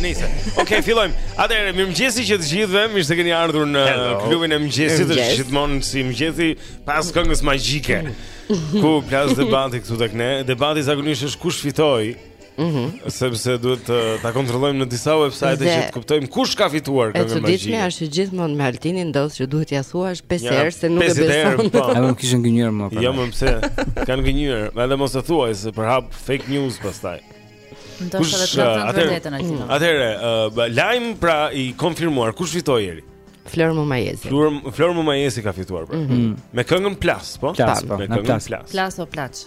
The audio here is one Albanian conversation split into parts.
Nëse. Okej, fillojmë. Atëherë, mirëmëngjesi që të gjithëve. Mirë se keni ardhur në klubin e mëngjesit. Është gjithmonë si mëngjesi pas këngës magjike. Ku plas debati këtu tek ne? Debati zakonisht është kush fitoi. Mhm. Sepse duhet të ta kontrollojmë në disa website Dhe- që të kuptojmë kush ka fituar këngën magjike. E çuditshme është që gjithmonë me Altinin ndodh që duhet t'ia thuash 5 herë se nuk e beson. Ja, 50 herë, po. Apo më kishin gënjyer më Jo mo pse, kanë gënjyer, edhe mos e thuaj se përhap fake news pastaj. Ndoshta të ka thënë të atëherë- vërtetën Altino. Atëherë, uh, lajm pra i konfirmuar, kush fitoi Flori? Flor Mumajesi. Flor Flor Mumajesi ka fituar pra. Mhm. Me këngën Plas, po? Plas, po, Me në këngën Plas. Plas. Plas o plaç.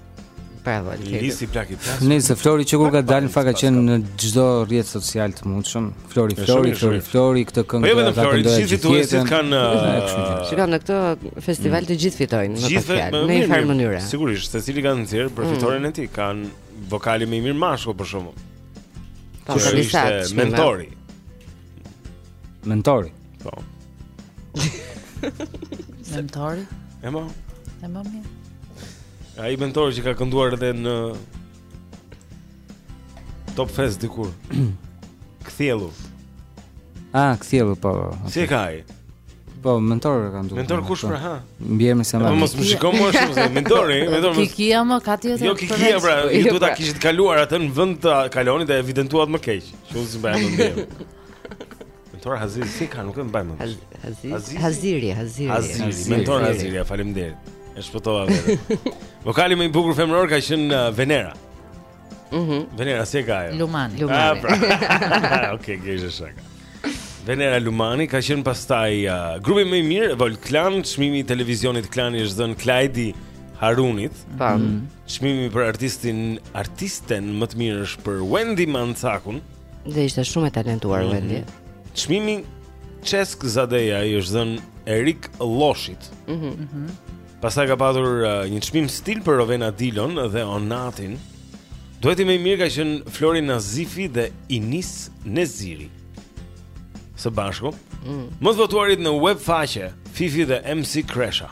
Pa e vëllë Lili si plak i plasë Nëse Flori që kur ka dalë në fakt ka qenë në çdo rrjet social të mundshëm Flori, Flori, Flori, Flori, këtë këngë Po e vëllë Flori, të gjithë të gjithë kanë Që janë në këtë festival të gjithë fitojnë Me një fjalë, në një farë mënyre Sigurisht, secili kanë nxjerrë për mm. fitoren e tij Kanë vokali më i mirë mashkull për shembull Kush ishte Mentori Mentori. Po. Mentori. E mo. E mo mirë. Ai Mentori që ka kënduar edhe në Top Fest dikur. Kthjellu. Ah, Kthjellu po. Okay. Si e ka ai? Po, Mentor ka kënduar. Mentor kush pra, ha? Mbiemrin s'e ma. Po mos më shikon mua se Mentori, Mentor. Ti ki ama ka ti atë. Jo ki ki pra, ju duhet ta pra. kishit kaluar atë në vend të kalonit e evidentuat më keq. S'ia mbaj mend mbiemrin Mentor Haziri, si e ka, nuk e mbaj mend mbiemrin Haziri, Haziri Haziri, Mentor Haziri, faleminderit E shpëtova dhe Vokali më i bukur femëror ka qenë uh, Venera mhm. Venera, si e ka ajo? Lumani Lumani ah, pra. Ok, ishte shaka Venera Lumani ka qenë pastaj uh, grupi më i mirë, Wolf Clan, çmimi i televizionit Klan i është dhënë Klajdi Harunit. Tam. Mm. Çmimi për artistin, artisten më të mirë është për Wendy Mancakun. Dhe ishte shumë e talentuar mm -hmm. Wendy. Çmimi Çesk Zadeja i është dhënë Erik Lloshit. Mhm. Mm mhm. Mm Pastaj ka patur uh, një çmim stil për Rovena Dilon dhe Onatin. Dueti më i mirë ka qenë Florin Nazifi dhe Inis Neziri. Së bashku, mm. më të votuarit në web faqe Fifi dhe MC Kresha.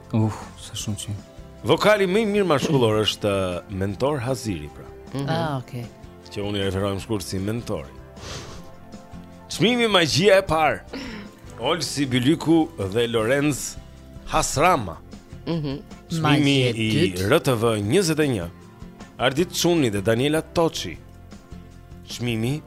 Uh, sa shumë çmime. Vokali më i mirë mashkullor është uh, Mentor Haziri pra. Mm -hmm. Ah, okay. Që unë i referohem shkurt si Mentori. Çmimi magjia e parë. Olsi Bylyku dhe Lorenc Hasrama. Mhm. Mm Çmimi i RTV 21. Ardit Çuni dhe Daniela Toçi. Çmimi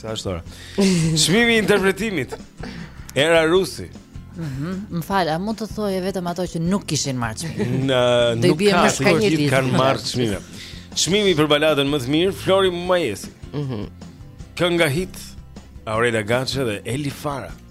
Sa është ora? Çmimi i interpretimit. Era Rusi. Mhm. Më fal, a mund të thoje vetëm ato që nuk kishin marrë çmim? Nuk ka se të gjithë kanë marrë çmime. Çmimi për baladën më të mirë Flori Mumajesi. Mhm. Kënga hit Aurela Gaçe dhe Eli Fara.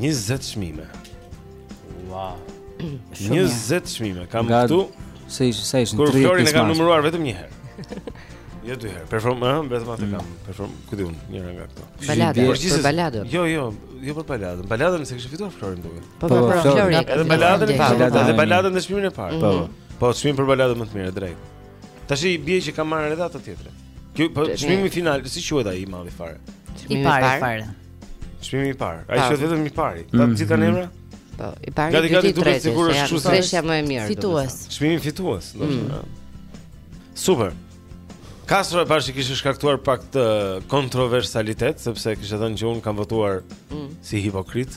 20 çmime. Wow. 20 çmime kam këtu. Se ish, sa ishin 30. Kur Florin e kam numëruar vetëm një herë. Jo dy herë. Perform, ëh, eh, vetëm atë mm. kam. Perform, ku di unë, njëra nga këto. Balada, për baladën. Jo, jo, jo për baladën. Baladën s'e kishte fituar Flori duket. Po, po, po, Flori. Edhe baladën, edhe baladën edhe çmimin e parë. Po. Mm. Po, çmim për baladën më të mirë drejt. Tash i bie që ka marrë edhe atë tjetrin. Kjo po çmimi final, si quhet ai i madhi fare? I parë. Çmimi i parë. Ai është vetëm i pari. Të mhm. gjithë kanë emra? Po, i pari. Gati gati duhet të sigurojë kështu se është më e mirë. Fitues. Çmimi fitues, do të mhm. thotë. Super. Kastro e pashë kishte shkaktuar pak kontroversalitet, sepse kishte thënë që unë kam votuar mm. si hipokrit.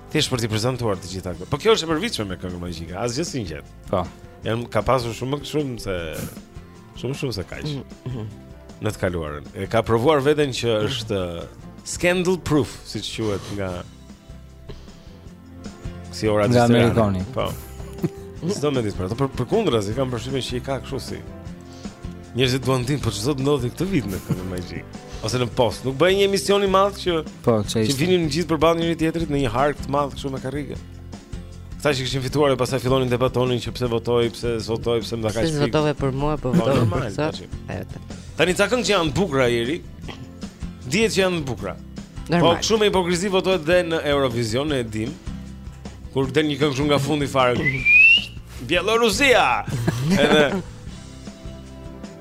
Thjesht për t'i prezantuar të gjitha këto. Po kjo është e përvitshme me Këngën Magjike, asgjë s'i ngjet. Po. Jo ka pasur shumë më shumë se shumë shumë se kaq. Mm, mm. Në të kaluarën. E ka provuar veten që është scandal proof, siç quhet nga si ora të Amerikani. Po. S'do më ditë për ato, për përkundrazi kam përshtypjen që i ka kështu si. Njerëzit duan të dinë, po ç'do të ndodhi këtë vit në Këngën Magjike. Ose në post, nuk bëhej një emision i madh që po çaj. I vinin të gjithë përballë njëri tjetrit në një hark të madh kështu me karrige. Këta që kishin fituar e pastaj fillonin debatonin që pse votoi, pse s'votoi, pse më dha kaq. Pse votove për mua, po, po votove për sa? Tani ca këngë që janë të bukura o njeri. Dihet që janë të bukura. Po kështu me hipokrizi votohet dhe në Eurovision e dim. Kur del një këngë shumë nga fundi fare. Bielorusia. Edhe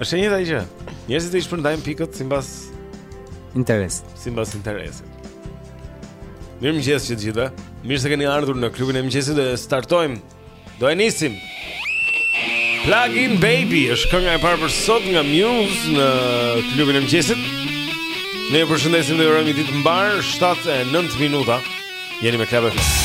është e njëjta gjë. Njerëzit i shpërndajnë pikët sipas interesit, sipas interesit. Mirëmëngjes të gjithëve. Mirë se keni ardhur në klubin e mëngjesit dhe startojmë Do e nisim. Plug in baby është kënga e parë për sot nga Muse në klubin e mëngjesit. Ne ju përshëndesim dhe ju urojmë ditë të mbarë, 7:09 minuta. Jeni me Club FM.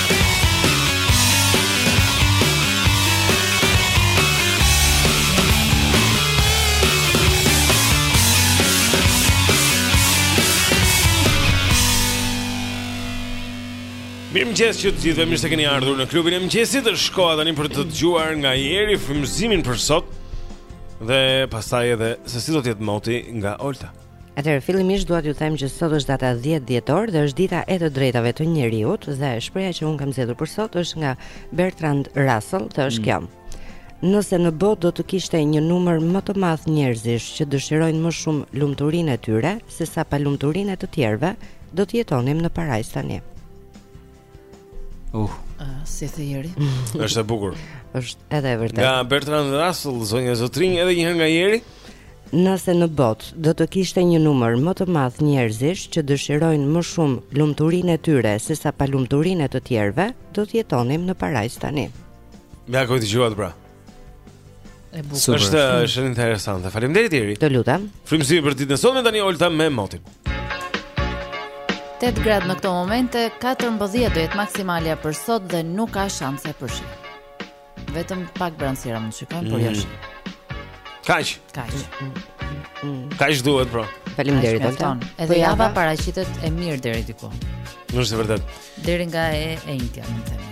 Mirëmëngjes të gjithëve mirë se keni ardhur në klubin e mëngjesit është koha tani për të dëgjuar nga Jeri frymëzimin për sot Dhe pastaj edhe se si do të jetë moti nga Olta Atëherë fillimisht dua t'ju them që sot është data 10 dhjetor dhe është dita e të drejtave të njeriut dhe shprehja që unë kam zgjedhur për sot është nga Bertrand Russell, dhe është mm. kjo. Nëse në botë do të kishte një numër më të madh njerëzish që dëshirojnë më shumë lumturinë e tyre se sa palumturinë e të tjerëve, do të jetonim në parajsë tani. Uh, uh si the Jeri. Është e bukur. Është edhe e vërtetë. Nga Bertrand Russell, zonja zotërinj, edhe një herë nga Jeri. Nëse në botë do të kishte një numër më të madh njerëzish që dëshirojnë më shumë lumturinë e tyre se sa palumturinë e të tjerëve, do të jetonim në parajsë tani. E dëgjuat pra. E bukur. Është është interesante. Faleminderit Jeri. Të lutem. Frymëzimi për ditën e sotme tani Olta me motin. 8 gradë në këto momente, 14 do jetë maksimalja për sot dhe nuk ka shanse për shi. Vetëm pak vranësira mund të shikojmë, mm. por jo mm. shi. Kaq. Kaq. Mm, mm, Kaq duhet, bro. Faleminderit Olta. Edhe po java paraqitet e mirë deri diku. Nuk është vërtet. Deri nga e e enjtja, me thënë.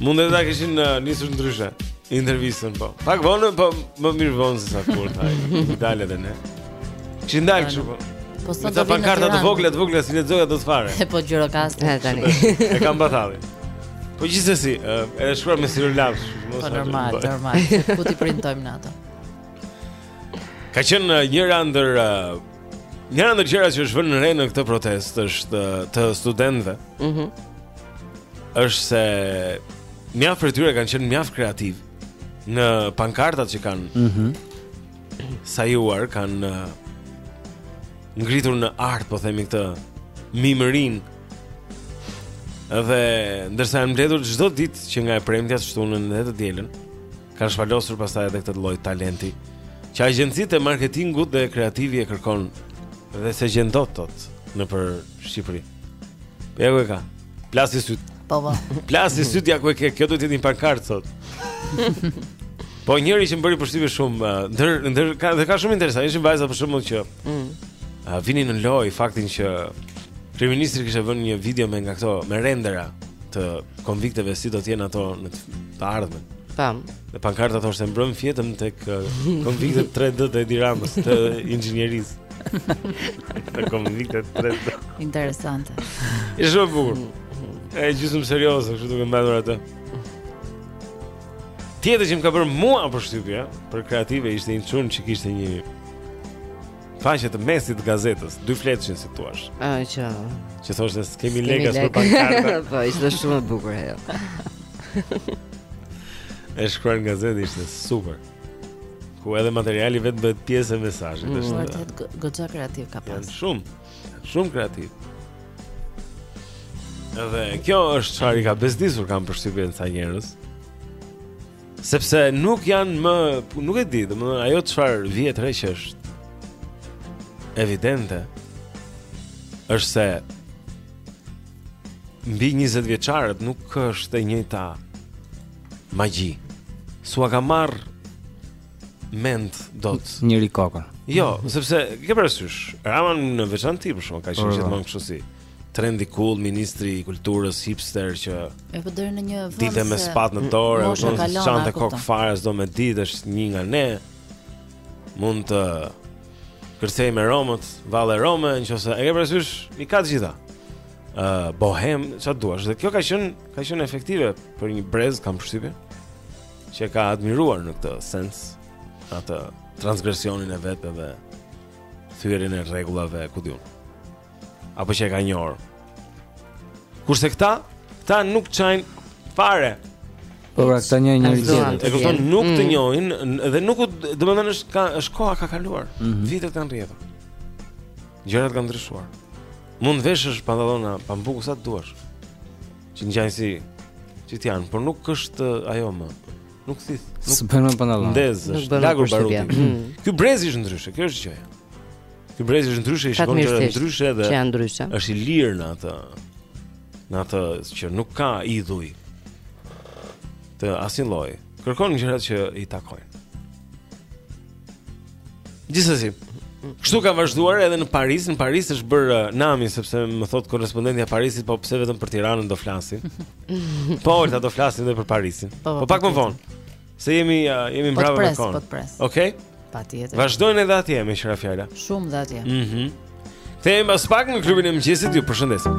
Mund edhe ta kishin uh, nisur ndryshe intervistën po. Pak vonë po më mirë vonë se sa kurrë thuaj. Dale edhe ne. Kishin dalë kështu po. Po sot do vinë pankarta të vogla, të vogla s'i lexoja dot fare. E po Gjirokastër tani. E kam batalli. Po gjithsesi, uh, edhe shkruar me stilolaps, mos po normal, po. normal. Ku t'i printojmë ne ato? Ka qenë uh, njëra ndër uh, Njëra ndër gjërat që është vënë re në këtë protestë është të studentëve. Mhm. Mm është se mjaft prej tyre kanë qenë mjaft kreativë në pankartat që kanë. Mhm. Mm sajuar kanë ngritur në art, po themi këtë mimërinë. Dhe ndërsa janë mbledhur çdo ditë që nga e premtja shtunën dhe të dielën. Kanë shpalosur pastaj edhe këtë lloj talenti që agjencitë e marketingut dhe kreativi e kërkon dhe s'e gjen dot dot nëpër Shqipëri. Po ja ku e ka. Plasi sytë. Po po. Plasi sytë ja ku e ke. Kjo duhet të jetë një pankartë sot. Po njëri që më bëri përshtypje shumë, uh, ndër ndër ka dhe ka shumë interesante. Ishin vajza për shembull që mm. uh, vinin në lojë faktin që kryeministri kishte vënë një video me nga këto me rendera të konvikteve si do të jenë ato në të ardhmen. Pam. Në pankarta thoshte mbrëmë fjetëm tek konviktet 3D të Edi Ramës të inxhinierisë. Te konviktet 3D. Interesante. Është shumë bukur. E gjysmë serioze, kështu duke mbajtur atë. Tjetër që më ka bërë mua përshtypje, për kreative ishte një çun që kishte një faqe të mesit të gazetës, dyfletëshin si i thua. Ëh, që që thoshte s'kemi lekë për pankarta. Po, ishte shumë e bukur ajo. E shkruar në gazetë ishte super. Ku edhe materiali vetë bëhet pjesë e mesazhit, mm, është. Vërtet goxha kreativ ka pas. Shumë. Shumë kreativ. Edhe kjo është çfarë i ka bezdisur kam përshtypjen ca njerëz. Sepse nuk janë më, nuk e di, domethënë ajo çfarë vihet re që është evidente është se mbi 20 vjeçarët nuk është e njëjta magji. S'ua ka marr mend dot njëri kokën. Jo, sepse ke parasysh, Rama në veçanti për shkak ka qenë po, po. gjithmonë kështu si. trendy cool ministri i kulturës hipster që e po deri në një vend ditë me spatë në dorë apo në çantë çan kokë fare s'do me ditë është një nga ne mund të kërcej me romët valle rome nëse e ke parasysh i ka të gjitha ë uh, bohem çfarë duash dhe kjo ka qen ka qen efektive për një brez kam përshtypjen që e ka admiruar në këtë sens atë transgresionin e vet dhe thyrjen e rregullave ku diun apo që e ka njohur. Kurse këta, këta nuk çajnë fare. Po pra, këta njohin njëri tjetrin. E kupton, nuk të mm. njohin dhe nuk domethënë është ka është koha ka kaluar. Mhm. Vitet kanë rrjedhur. Gjërat kanë ndryshuar. Mund të veshësh pantallona pambuku sa të duash. Që ngjajnë si që të janë, por nuk është ajo më. Nuk thith, nuk bën më pantallon. Ndez, lagur baruti. Ky brezi është ndryshe, kjo është gjëja. Ky brez është ndryshe, i shikon gjërat ndryshe dhe janë ndryshe. Është i lirë në atë. Në atë që nuk ka idhuj. Të asnjë lloji. Kërkon gjërat që i takojnë. Gjithsesi. Kështu ka vazhduar edhe në Paris, në Paris është bër uh, nami sepse më thot korrespondentja e Parisit, po pse vetëm për Tiranën do flasim? Po, do flasim edhe për Parisin. Po, po, po pak më vonë. Se jemi uh, jemi mbrapa me kohën. Po të pres. Okej. Okay? Patjetër. Vazhdojnë edhe atje meqë ra fjala. Shumë dhe atje. Mhm. Kthehemi pas pak në Klubin e Mëngjesit ju përshëndesim.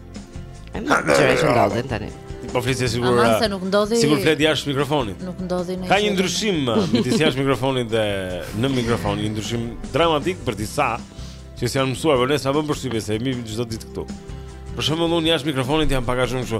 Çfarë është ndodhen tani? Po flisje sigur. Aman se nuk ndodhi. Sigur flet jashtë mikrofonit. Nuk ndodhi ne. Ka një ndryshim midis jashtë mikrofonit dhe në mikrofon, një ndryshim dramatik për disa që s'janë mësuar, por ne s'na bën përshtypje se jemi çdo ditë këtu. Për shembull, unë jashtë mikrofonit jam pak a shumë kështu.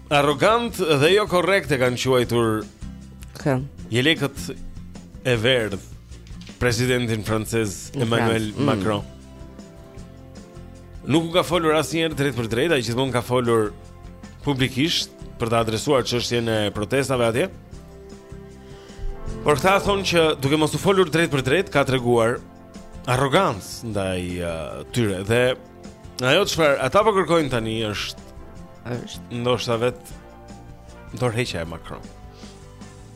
Arrogant dhe jo korrekt e kanë quajtur Kë? Jelekët e verdhë presidentin francez Emmanuel mm. Macron. Nuk u ka folur asnjëherë drejtpërdrejt, ai gjithmonë ka folur publikisht për ta adresuar çështjen e protestave atje. Por këta thonë që duke mos u folur drejtpërdrejt ka treguar arrogancë ndaj uh, tyre dhe Ajo çfarë ata po kërkojnë tani është është ndoshta vetë dorëheqja e Macron.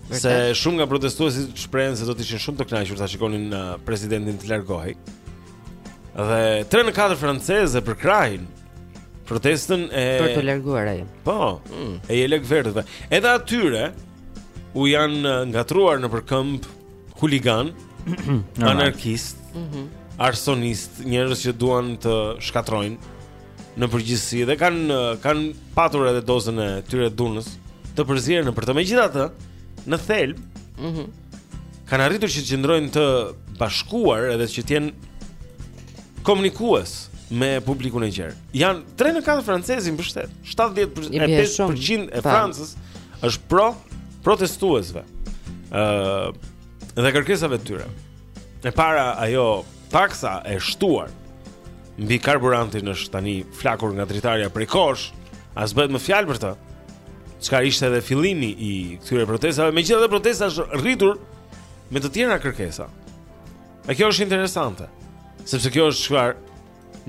Vërtet? Se shumë nga protestuesit shprehen se do të ishin shumë të kënaqur ta shikonin uh, presidentin të largohej. Dhe 3 në 4 francezë përkrahin protestën e për të larguar ai. Po. Mm. E jelekverdhëve. Edhe atyre u janë uh, ngatërruar nëpër këmbë Huliganë, anarkistë, mm -hmm. arsonistë, njerëz që duan të shkatërrojnë në përgjithësi dhe kanë kanë patur edhe dozën e tyre të dhunës të përzier nëpër të megjithatë në thelb. Mhm. Mm kanë arritur që të qëndrojnë të bashkuar edhe që të jenë komunikues me publikun e gjerë. Janë 3 në 4 francezë e mbështet. 70 e 5% e Francës është pro protestuesve ë uh, dhe kërkesave të tyre. E para ajo taksa e shtuar mbi karburantin është tani flakur nga dritarja prej kohësh, as bëhet më fjalë për të. Çka ishte edhe fillimi i këtyre protestave, megjithatë protesta është rritur me të tjera kërkesa. E kjo është interesante, sepse kjo është çfarë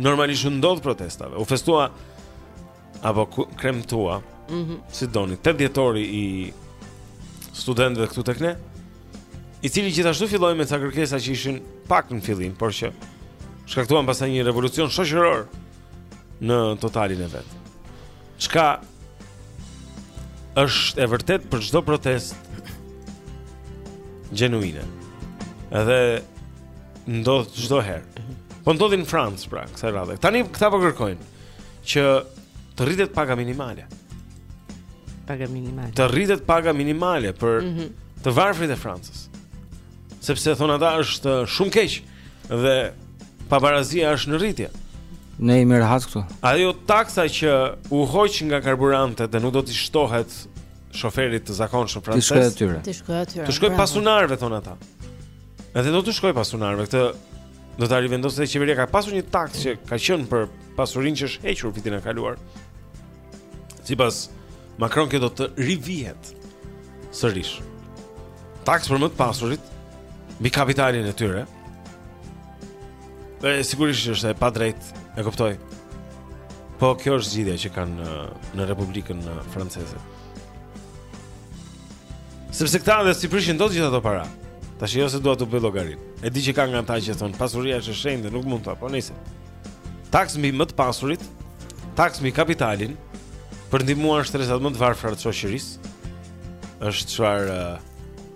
normalisht u ndodh protestave. U festua apo kremtua. Mhm. Mm si doni, 8 dhjetori i studentëve këtu tek ne, i cili gjithashtu filloi me ca kërkesa që ishin pak në fillim, por që shkaktuan pastaj një revolucion shoqëror në totalin e vet. Çka është e vërtetë për çdo protestë gjenuine. Edhe ndodh çdo herë. Po ndodh në Francë pra, kësaj radhe. Tani këta po kërkojnë që të rritet paga minimale. Paga minimale. Të rritet paga minimale për mm -hmm. të varfrit e Francës. Sepse thonë ata është shumë keq dhe pabarazia është në rritje. Ne jemi rahat këtu. Ajo taksa që u hoq nga karburantet dhe nuk do t'i shtohet shoferit të zakonshëm francez. Të shkojë aty. Të shkojë aty. T'u shkojë pasunarëve thonë ata. Edhe do t'u shkojë pasunarëve këtë do ta rivendosë se qeveria ka pasur një taksë që ka qenë për pasurinë që është hequr vitin e kaluar. Sipas Macron kjo do të rivihet sërish. Taksë për më të pasurit mbi kapitalin e tyre. Dhe sigurisht është e padrejtë, e kuptoj. Po kjo është zgjidhja që kanë në Republikën Franceze. Sepse këta dhe s'i prishin dot gjithë ato para Ta shijojnë se duan të bëjnë llogaritë E di që ka nga ata që thonë Pasuria është e shenjtë dhe nuk mund ta, po nisi Taksë mbi më të pasurit Taksë mbi kapitalin Për të ndihmuar shtresat më të varfra të shoqërisë është çfarë uh,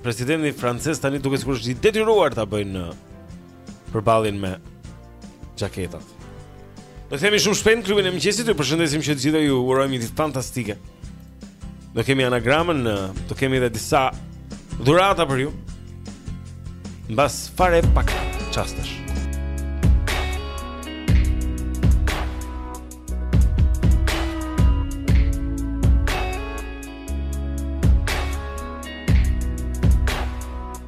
Presidenti francez tani duket sikur është i detyruar ta bëjë në uh, përballjen me xhaketat. Do kemi shumë shpejt klubin e mëngjesit, ju përshëndesim që të gjithëve, ju urojmë një ditë fantastike. Do kemi anagramën, do kemi edhe disa dhurata për ju. Mbas fare pak çastesh.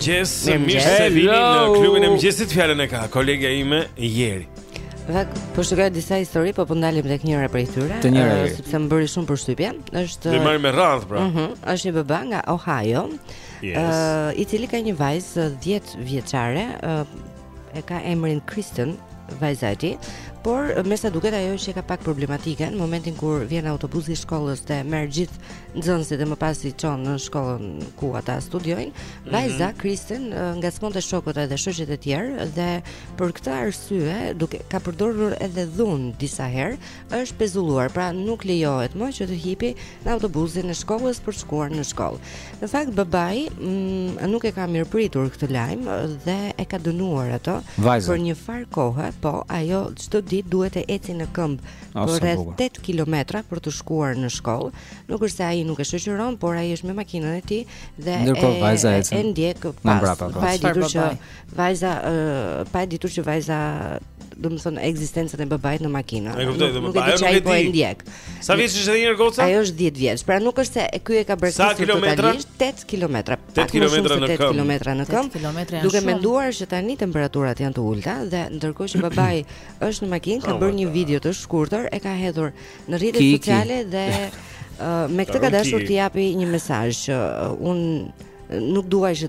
mëngjes, mirë se vini në klubin e mëngjesit. Fjalën e ka kolegja ime Jeri. Dhe po shikoj disa histori, po po ndalem tek njëra prej tyre, sepse më bëri shumë përshtypje. Është T'i marrim me radhë pra. Mhm, uh është një baba nga Ohio. Yes. Uh, I cili ka një vajzë 10 vjeçare, uh, e ka emrin Kristen, vajza e tij, por me sa duket ajo qenka pak problematike në momentin kur vjen autobusi i shkollës dhe merr gjithë nxënësit dhe më pas i çon në shkollën ku ata studiojnë, mhm. vajza mm -hmm. Kristen ngacmonte shokët edhe shoqet e tjerë dhe për këtë arsye ka përdorur edhe dhunë disa herë, është pezulluar, pra nuk lejohet më që të hipi në autobusin e shkollës për të shkuar në shkollë. Në fakt babai mm, nuk e ka mirëpritur këtë lajm dhe e ka dënuar atë për njëfarë kohe, po ajo çdo ditë duhet të eci në këmbë për rreth 8 kilometra për të shkuar në shkollë. Nuk është se ai nuk e shoqëron, por ai është me makinën e tij dhe e, e, e ndjek pas. Po. Pa e ditur që Vajza ë uh, pa e ditur që vajza do të thotë ekzistencën e babait në makinë. Nuk, nuk, nuk e di që ai po e ndjek. Sa vjeç është kjo goca? Ajo është 10 vjeç. Pra nuk është se ky e ka bërë totalisht 8 kilometra. 8 kilometra në këmbë. 8 kilometra në këmbë. Duke menduar se tani temperaturat janë të ulta dhe ndërkohë që babai është në makinë ka oh bërë një video të shkurtër, e ka hedhur në rrjetet sociale dhe me këtë ka dashur të japi një mesazh që unë nuk dua që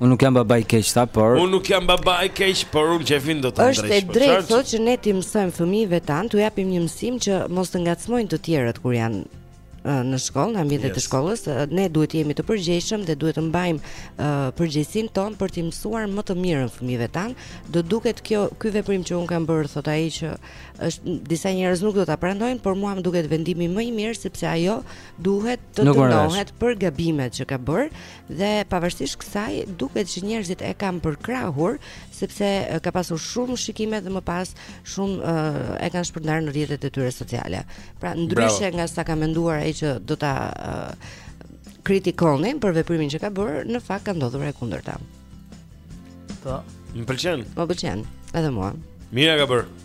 Unë nuk jam baba i keq tha, por Unë nuk jam baba i keq, por unë qefin do të ndresh. Është e po drejtë thotë që ne ti mësojmë fëmijëve tan, tu japim një mësim që mos të ngacmojnë të tjerët kur janë në shkollë, në ambientet yes. e shkollës, ne duhet të jemi të përgjegjshëm dhe duhet të mbajmë uh, përgjegjësinë tonë për të mësuar më të mirën fëmijëve tan. Do duket kjo ky veprim që un kam bërë thotë ai që është disa njerëz nuk do ta pranojnë, por mua më duket vendimi më i mirë sepse ajo duhet të dënohet për gabimet që ka bërë Dhe pavarësisht kësaj, duket që njerëzit e kanë përkrahur sepse ka pasur shumë shikime dhe më pas shumë uh, e kanë shpërndarë në rrjetet e tyre sociale. Pra ndryshe Bravo. nga sa ka menduar ai që do ta uh, kritikonin për veprimin që ka bërë, në fakt ka ndodhur e kundërta. Po. Më pëlqen. Më pëlqen edhe mua. Mirë ka bërë.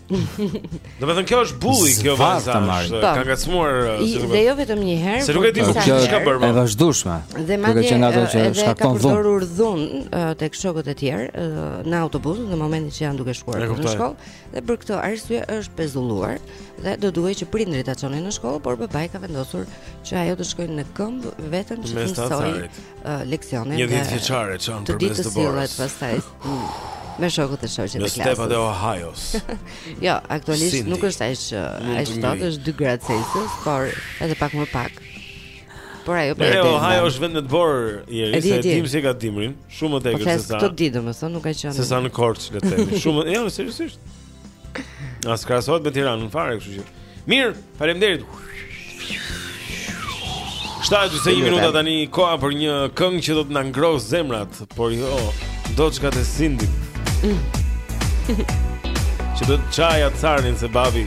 Domethënë kjo është bully, kjo vajza është po. ka ngacmuar uh, si duket. Dhe jo vetëm një herë. Se nuk e di po kush ka bërë. Është vazhdueshme. Dhe madje që nga ato uh, që shkakton dhunë. Ka përdorur dhunë uh, tek shokët e tjerë në autobus në momentin që janë duke shkuar në shkollë dhe për këtë arsye është pezulluar dhe do duhej që prindërit ta çonin në shkollë, por babai ka vendosur që ajo të shkojë në këmb vetëm që të mësojë uh, leksionin. Një dhjetëvjeçare çon për mes të borës. Pastaj Me shokët e shoqet e klasës. Në stepat e Ohio-s. jo, aktualisht Cindy. nuk është aq aq sot është 2 gradë Celsius, por edhe pak më pak. Por ajo po e del. Ohio është vend në veri, e dimë se ka dimrin, shumë më po tepër se sa. Po këtë ditë, domethënë nuk ka qenë. Se sa në Korçë le të themi. Shumë, jo, seriozisht. As krahasohet me Tiranën fare, kështu që. Mirë, faleminderit. 7:21 minuta tani koha për një këngë që do të na ngrohë zemrat, por jo doçkat e Sindit. Që do të çajë acarin se babi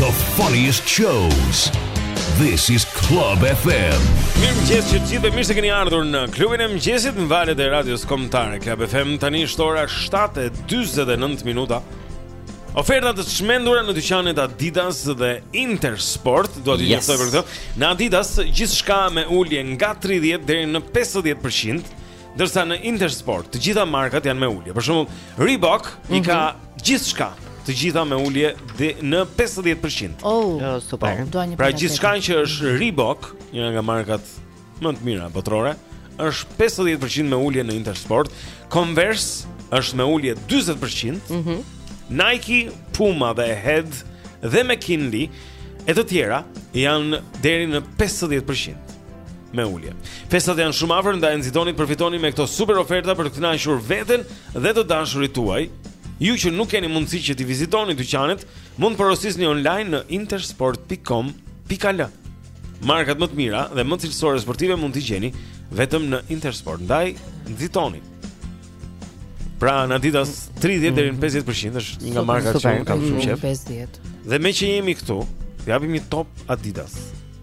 The funniest shows. This is Club FM. Mirëmëngjes të gjithë dhe mirë se keni ardhur në klubin e mëngjesit në valët e radios kombëtare. Club FM tani është ora 7.29 minuta. Oferta të çmendura në dyqanet Adidas dhe Intersport. Do të yes. për këtë. Në Adidas gjithçka me ulje nga 30 deri në 50%. Ndërsa në Intersport, të gjitha markat janë me ulje. Për shembull, Reebok mm -hmm. i ka mhm. gjithçka, të gjitha me ulje deri në 50% Oh, jo, super. Po, Dua një pra gjithçka që është Reebok, një nga markat më të mira botërore, është 50% me ulje në Intersport. Converse është me ulje 40%. Mm -hmm. Nike, Puma dhe Head dhe McKinley e të tjera janë deri në 50%. me ulje. Festat janë shumë afër, ndaj nxitoni të përfitoni me këto super oferta për të kënaqur veten dhe të dashurit tuaj. Ju që nuk keni mundësi që t'i vizitoni dyqanet, mund të porosisni online në intersport.com.al. Markat më të mira dhe më cilësore sportive mund t'i gjeni vetëm në Intersport. Ndaj nxitoni. Pra në Adidas 30 deri në 50% është një nga markat që kam shumë qejf. Dhe meqë jemi këtu, japim një top Adidas.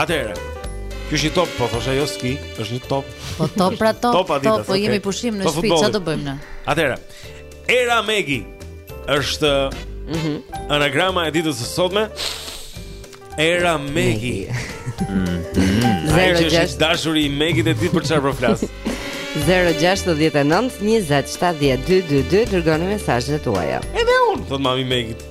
Atëherë. Ky është një top, po thosha jo ski, është një top. Po top pra top. top, adidas, top po jemi pushim në shtëpi, çfarë do bëjmë ne? Atëherë. Era Megi është mm -hmm. anagrama e ditës së sotme. Era Megi. Mm -hmm. Ai është i dashuri i Megit e di për çfarë po flas. 069 20 70 222 Dërgoni mesazhet tuaja Edhe unë, thotë mami i Megit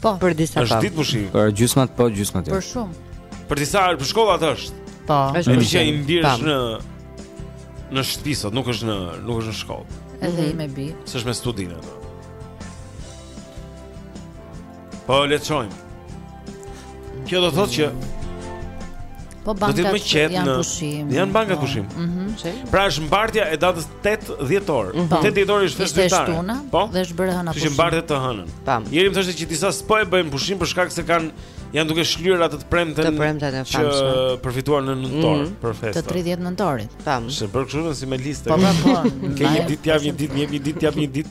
Po. Për disa pa. Është ditë pushimi. Për gjysmat po, gjysmat jo. Për shumë. Për disa për shkollat është. Po. Është më shumë i mbirsh në në shtëpi sot, nuk është në nuk është në shkollë. Edhe mhm. i me bi. S'është me studinë ato. Po le të çojmë. Kjo do të thotë që Po bankat janë pushim. Në, pushim. Janë bankat po. pushim. Mhm. Mm pra është mbartja e datës 8 dhjetor. Mm -hmm. 8 dhjetor është festë zyrtare. Po. Dhe është bërë e hëna pushim. Që mbartet të hënën. Pam. Njëri më thoshte që disa s'po e bëjnë pushim për shkak se kanë janë duke shlyer atë të premten. Të premten e famshme. Që përfituan në nëntor mm -hmm. për festën. Të 30 nëntorit. Pam. Se bërë kështu si me listë. Po, po. Ke një ditë, jap një ditë, jap një ditë, jap një ditë.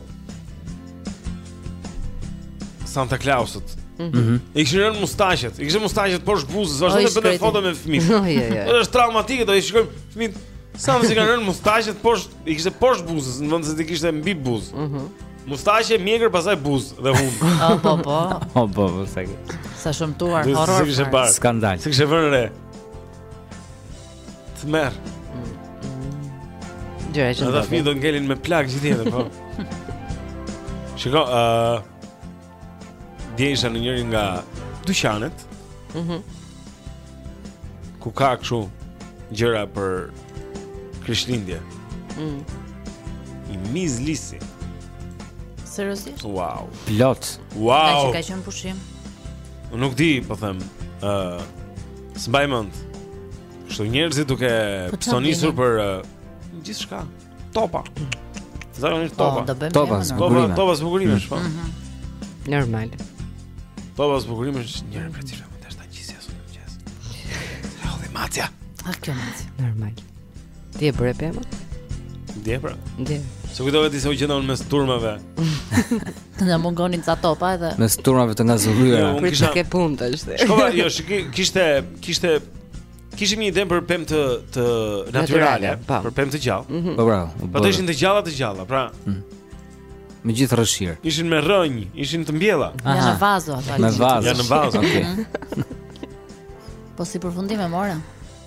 Santa Clausët. Mm -hmm. I kishin rënë mustaqet. I kishin mustaqet poshtë buzës, vazhdon të bënte foto me fëmijë. Jo, jo, jo. Është është traumatike, ta shikojnë fëmijë. Sa më kanë rënë mustaqet poshtë, i kishte poshtë buzës, në vend se t'i kishte mbi buzë. Mhm. Mm Mustaqe mjekër pastaj buzë dhe hum. Oh, po po. Oh, po po, sa. Sa shëmtuar horror. Skandal. S'e kishte vënë re. Tmerr. Gjëra që. Ata fëmijë do ngelin me plak gjithë jetën, po. Shiko, ë uh, Dje isha në njëri nga dyqanet. Mhm. Mm ku ka kështu gjëra për Krishtlindje. Mhm. Mm Mizë lisi. Seriozisht? Wow. Plot. Wow. Ka qenë pushim. Nuk di, po them, ë uh, S'mbaj mend. Kështu njerëzit duke psonisur për uh, gjithçka. Topa. Zakonisht po, topa. Po, topa, topa, topa zbukurime, po. Mhm. Normal. Topa zbukurime është një rrepet i rëndë, është ta gjithë asoj. Ha dhe macja. Akëmit. Normal. Ti e bëre pemë? Ndje pra. Ndje. Se kujtove ti se u gjendëm mes turmave. Të na mungonin ca topa edhe. Mes turmave të ngazullyera. Jo, Prit kisha... ke punë tash. Shkova, jo, shiki, kishte kishte kishim një ide për pemë të të naturale, po. për pemë të gjallë. Mhm. Po bravo. Po të ishin të gjalla të gjalla, pra. Mhm. Me gjithë rëshirë Ishin me rrënjë, ishin të mbjella Aha. Janë në vazo Me vazo Janë në vazo, okej. Po si përfundim e more?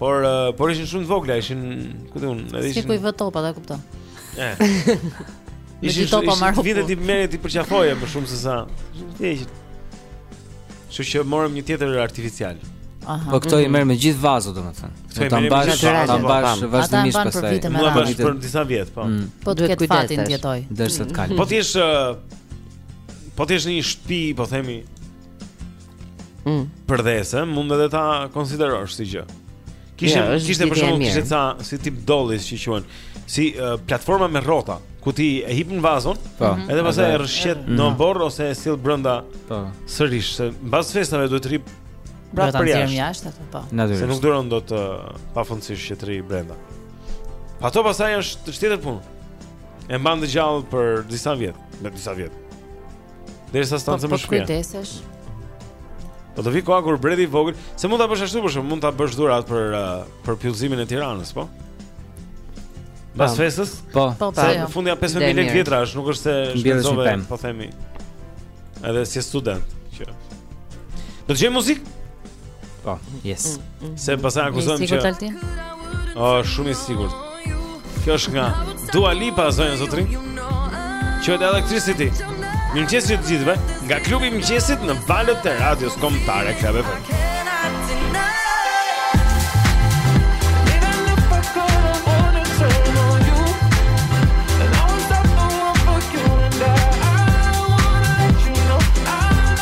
Por uh, por ishin shumë të vogla, ishin, ku di unë, edhe ishin. Sikur i vë topa, ta kupton. Eh. Ishin topa marr. Vjen ti merr ti përqafoje më shumë se sa. Vjen. Kështu që morëm një tjetër artificial. Aha. Po këto i mhm. merr me gjithë vazot domethënë. Këto i merr me gjithë vazot, ta mbash vazhdimisht pastaj. A ta mbash për Mund të për disa vjet, po. Mm. Po duhet ketë fatin të jetojë. Derisa të kalbet. Po ti je Po ti je në një shtëpi, po themi, Mm. Përdhese, mund edhe ta konsiderosh si gjë. Kishte ja, kishte për shembull kishte ca si tip dollis që quhen, si uh, platforma me rrota ku ti e hipën vazon, po. Mhm. edhe pastaj e rrëshqet mm. në oborr ose e sill brenda. Po. Sërish, se mbas festave duhet të rrijë prapë jashtë. jashtë atë, po. Se nuk duron dot uh, pafundësisht që të rri brenda. Po ajo pastaj është tjetër punë. E mban të gjallë për disa vjet, me disa vjet. Derisa s'ta nxë, po, më shpia. Po kujdesesh. Po do vijë koha kur bredhi i vogël, se mund ta bësh ashtu për shembull, mund ta bësh dhuratë për uh, për pyllëzimin e Tiranës, po? Pas festës? Po. Po, po. Në fund janë 5000 lekë të vjetra, është nuk është se shpenzove, po themi. Edhe si student që. Do dëgjojmë muzikë? Po, yes. Mm, mm. Se pastaj akuzojmë që... O, shumë i sigurt. Kjo është nga Dua Lipa, zonja e zotërinj. Kjo është Electricity. Mirëmëngjesi të gjithëve, nga Klubi i Mëngjesit në valët e radios kombëtare, Club FM.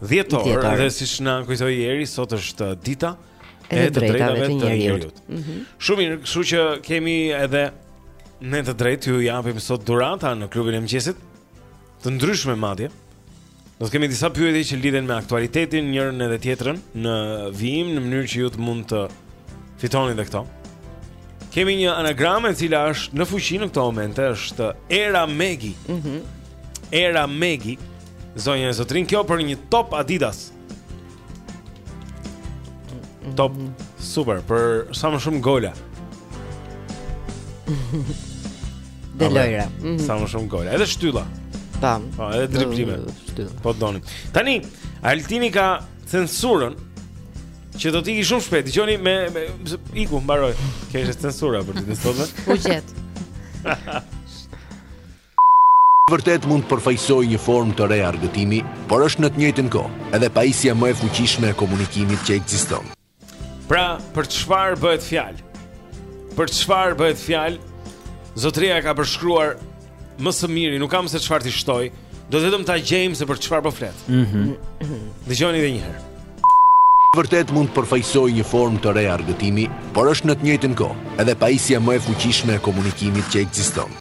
Dhjetor, Dhjetor. dhe siç na e kujtoi Eri, sot është uh, dita e të drejtave të njeriut. Mm -hmm. Shumë mirë, kështu që kemi edhe ne të drejtë t'ju japim sot dhurata në Klubin e Mëngjesit, të ndryshme madje. Do të kemi disa pyetje që lidhen me aktualitetin njërën edhe tjetrën në vijim në mënyrë që ju të mund të fitoni dhe këto. Kemi një anagram e cila është në fuqi në këto momente, është Era Megi. Mhm. Mm era Megi. Zonja e zotërinj kjo për një top Adidas. Top super për sa më shumë gola. Dhe lojra. Mhm. Sa më shumë gola. Edhe shtylla. Tam. Po, edhe driblime. Po doni. Tani Altini ka censurën që do të iki shumë shpejt. Dëgjojeni me, me iku mbaroj. Kjo është censura për ditën e sotme. U gjet. Vërtet mund të përfaqësojë një formë të re argëtimi, por është në të njëjtën kohë edhe pajisja më e fuqishme e komunikimit që ekziston. Pra, për çfarë bëhet fjalë? Për çfarë bëhet fjalë? Zotëria e ka përshkruar më së miri, nuk kam se çfarë të shtoj. Do vetëm ta gjejmë se për çfarë po flet. Mhm. Mm Dëgjoni edhe një herë. Vërtet mund të përfaqësojë një formë të re argëtimi, por është në të njëjtën kohë edhe pajisja më e fuqishme e komunikimit që ekziston.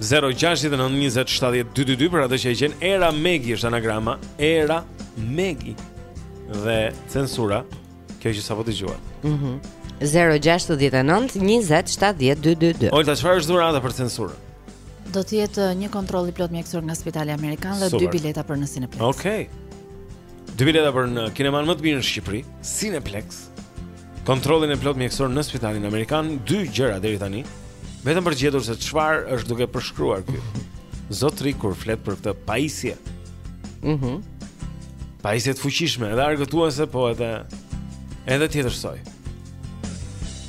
0692070222 për atë që e gjen Era Megi është anagrama Era Megi dhe censura kjo që sapo dëgjuat. Mhm. Mm 0692070222. Olta çfarë është dhurata për censurën? Do të jetë uh, një kontroll i plotë mjekësor nga Spitali Amerikan dhe dy bileta për në Cineplex. Okej. Okay. Dy bileta për në kinemanë më të mirë në Shqipëri, Cineplex. Kontrollin e plotë mjekësor në spitalin amerikan, dy gjëra deri tani, vetëm për të gjetur se çfarë është duke përshkruar ky zotëri kur flet për këtë pajisje. Mhm. Mm pajisje të fuqishme, edhe argëtuese, po edhe edhe tjetërsoj.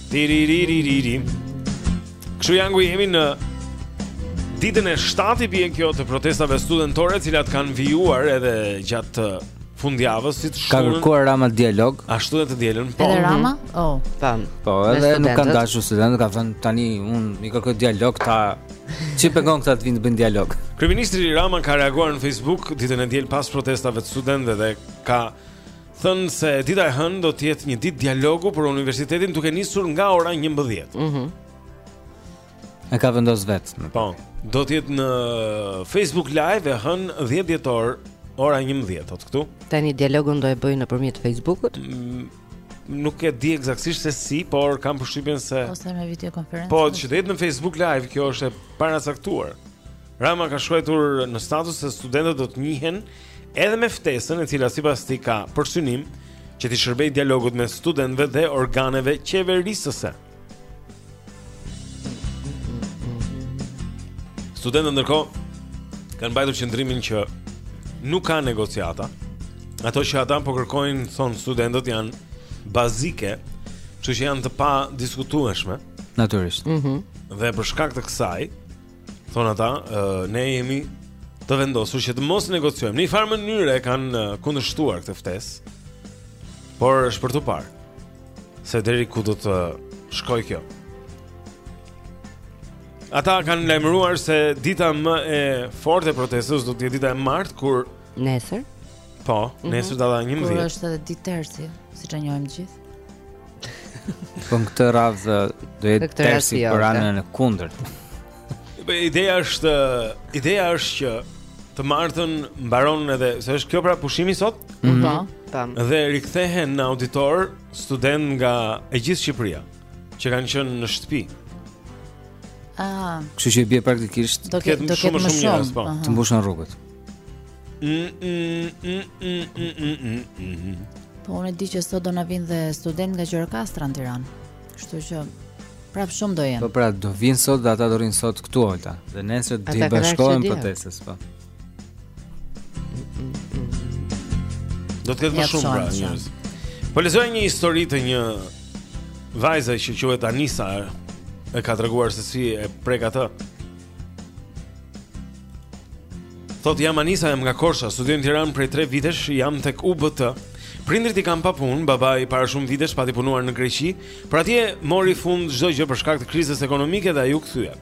Tiri ri ri ri ri. Kështu, ja ku jemi në ditën e 7 i bie kjo të protestave studentore, të cilat kanë vijuar edhe gjatë uh, fundjavës si të Ka shkuar. kërkuar Rama dialog. Ashtu edhe të dielën. Po. Edhe Rama? Oh. Tan. Po, Me edhe nuk kanë studentët. dashur studentët, ka thënë tani unë i kërkoj dialog ça i pengon këta të vinë të bëjnë dialog. Kryeministri Rama ka reaguar në Facebook ditën e diel pas protestave të studentëve dhe ka thënë se dita e hënë do të jetë një ditë dialogu për universitetin duke nisur nga ora 11. Mhm. Mm e ka vendos vetë. Në... Po, do të jetë në Facebook Live e hënë 10 dhjetor ora 11 thotë këtu. Tani dialogun do e bëjë nëpërmjet Facebookut? Mm, nuk e di ekzaktësisht se si, por kam përshtypjen se ose me videokonferencë. Po, që do jetë në Facebook Live, kjo është e paracaktuar. Rama ka shkruar në status se studentët do të njihen Edhe me ftesën e cila sipas tij ka për synim që t'i shërbejë dialogut mes studentëve dhe organeve qeverisëse. Studentët ndërkohë kanë mbajtur qëndrimin që nuk ka negociata. Ato që ata po kërkojnë thonë studentët janë bazike, kështu që janë të padiskutueshme. Natyrisht. Mhm. Mm dhe për shkak të kësaj, thonë ata, ne jemi të vendosur që të mos negociojmë. Në një farë mënyrë e kanë kundërshtuar këtë ftesë. Por është për të parë se deri ku do të shkojë kjo. Ata kanë lajmëruar se dita më e fortë e protestës do të jetë dita e martë kur nesër. Po, mhm. nesër mm -hmm. data 11. Kur është edhe ditë tersi, siç e njohim të gjithë. Po këtë radhë do jetë tersi për anën e kundërt. Po ideja është, ideja është që të martën mbaron edhe, se është kjo pra pushimi sot? Mm -hmm. Po, po. Po. Dhe rikthehen në auditor studentë nga e gjithë Shqipëria që kanë qenë në shtëpi. Ah. Kështu që bie praktikisht do të ketë më shumë njerëz, po. Të mbushen rrugët. Po unë di që sot do na vijnë dhe studentë nga Gjirokastra në Tiranë. Kështu që prap shumë do jenë. Po pra, do vijnë sot dhe ata do rrinë sot këtu Olta. Dhe nesër do t'i bashkohen protestës, po. Do të ketë më shumë pra njerëz. Po lexoja një histori te një vajze që quhet Anisa, e ka treguar se si e prek atë. Thotë jam Anisa jam nga Korça, studioj në Tiranë prej 3 vitesh, jam tek UBT. Prindërit i kam pa punë, babai para shumë vitesh pati punuar në Greqi, por atje mori fund çdo gjë për shkak të krizës ekonomike dhe ai u kthye.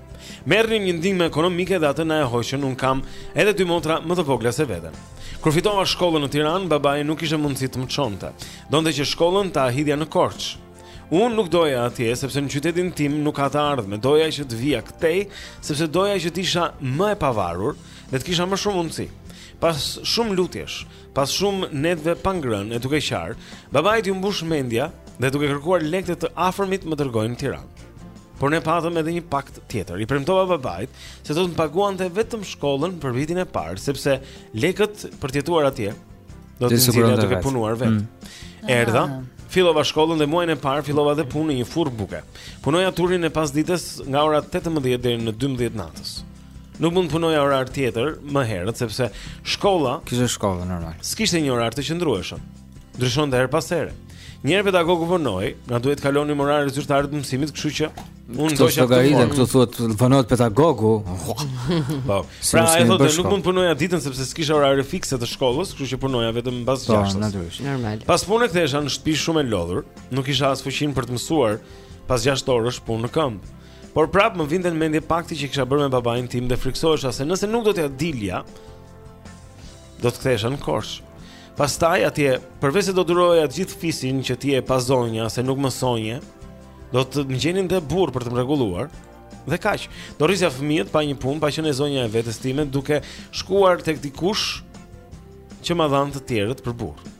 Merrnim një ndihmë ekonomike dhe atë na e hoqën, unë kam edhe dy motra më të vogla se veten. Kur fitova shkollën në Tiranë, babai nuk kishte mundësi të më çonte. Donte që shkollën ta hidhja në Korçë. Unë nuk doja atje sepse në qytetin tim nuk ka të ardhme. Doja që të vija këtej sepse doja që të isha më e pavarur dhe të kisha më shumë mundësi. Pas shumë lutjesh, pas shumë netëve pa ngrënë e duke qarë, babait iu mbush mendja dhe duke kërkuar lekë te të afërmit më dërgoi në Tiranë. Por ne patëm edhe një pakt tjetër. I premtova babait se do të më paguante vetëm shkollën për vitin e parë, sepse lekët për të jetuar atje Do t'i nxirrja duke punuar vetë. Mm. Erdha, ah. fillova shkollën dhe muajin e parë fillova dhe punë në një furrë buke. Punoja turnin e pasdites nga ora 18 deri në 12 natës. Nuk mund të punoja orar tjetër më herët sepse shkolla kishte shkollën normal. S'kishte një orar të qëndrueshëm. Ndryshonte herë pas here. Një herë pedagogu vonohej, na duhej të kalonim orarin zyrtar të mësimit, kështu që Unë do të llogaritem këtu thuhet vonohet pedagogu. Po. Pra ajo thotë nuk mund punoja ditën sepse s'kisha orare fikse të shkollës, kështu që punoja vetëm mbas po, gjashtës. Po, natyrisht. Normal. Pas punës kthehesha në shtëpi shumë e lodhur, nuk kisha as fuqinë për të mësuar pas 6 orësh punë në këmbë. Por prap më vinte në mendje pakti që kisha bërë me babain tim dhe frikësohesha se nëse nuk do t'ia dilja, do të kthehesha në Korçë. Pastaj atje, përveç se do duroja gjithë fisin që ti e pazonja se nuk mësonje, Do të më gjenin dhe burrë për të më rregulluar. Dhe kaq. Do rrisja fëmijët pa një punë, pa qenë e zonja e vetes time, duke shkuar tek dikush që ma dhanë të tjerët për burrë.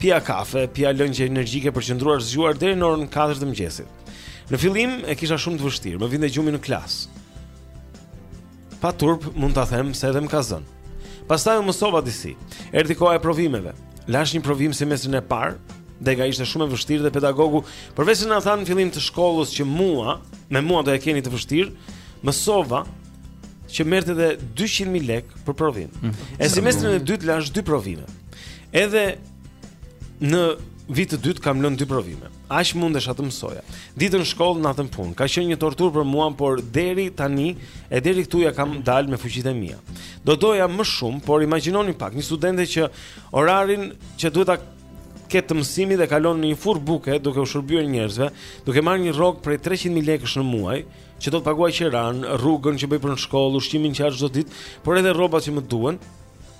Pia kafe, pia lëngje energjike për qëndruar zgjuar deri në orën 4 të mëngjesit. Në fillim e kisha shumë të vështirë, më vinte gjumi në klasë. Pa turp mund ta them se edhe më ka zënë. Pastaj u mësova disi. Erdhi koha e provimeve. Lashë një provim semestrin e parë, dega ishte shumë e vështirë dhe pedagogu, përveç se na tha në fillim të shkollës që mua, me mua do e keni të vështirë, mësova që merrte edhe 200.000 lekë për provim. Mm -hmm. E semestrin e dytë lashë dy provime. Edhe në vit të dytë kam lënë dy provime. Aq mundesha të mësoja. Ditën shkollë, natën punë. Ka qenë një torturë për mua, por deri tani e deri këtu ia kam dalë me fuqitë e mia. Do doja më shumë, por imagjinoni pak, një studente që orarin që duhet ta ketë të mësimit e kalon në një furrë buke duke u shërbyer njerëzve, duke marrë një rrogë prej 300.000 lekësh në muaj, që do të paguaj qeran, rrugën që bëj për në shkollë, ushqimin që ha çdo ditë, por edhe rrobat që më duhen,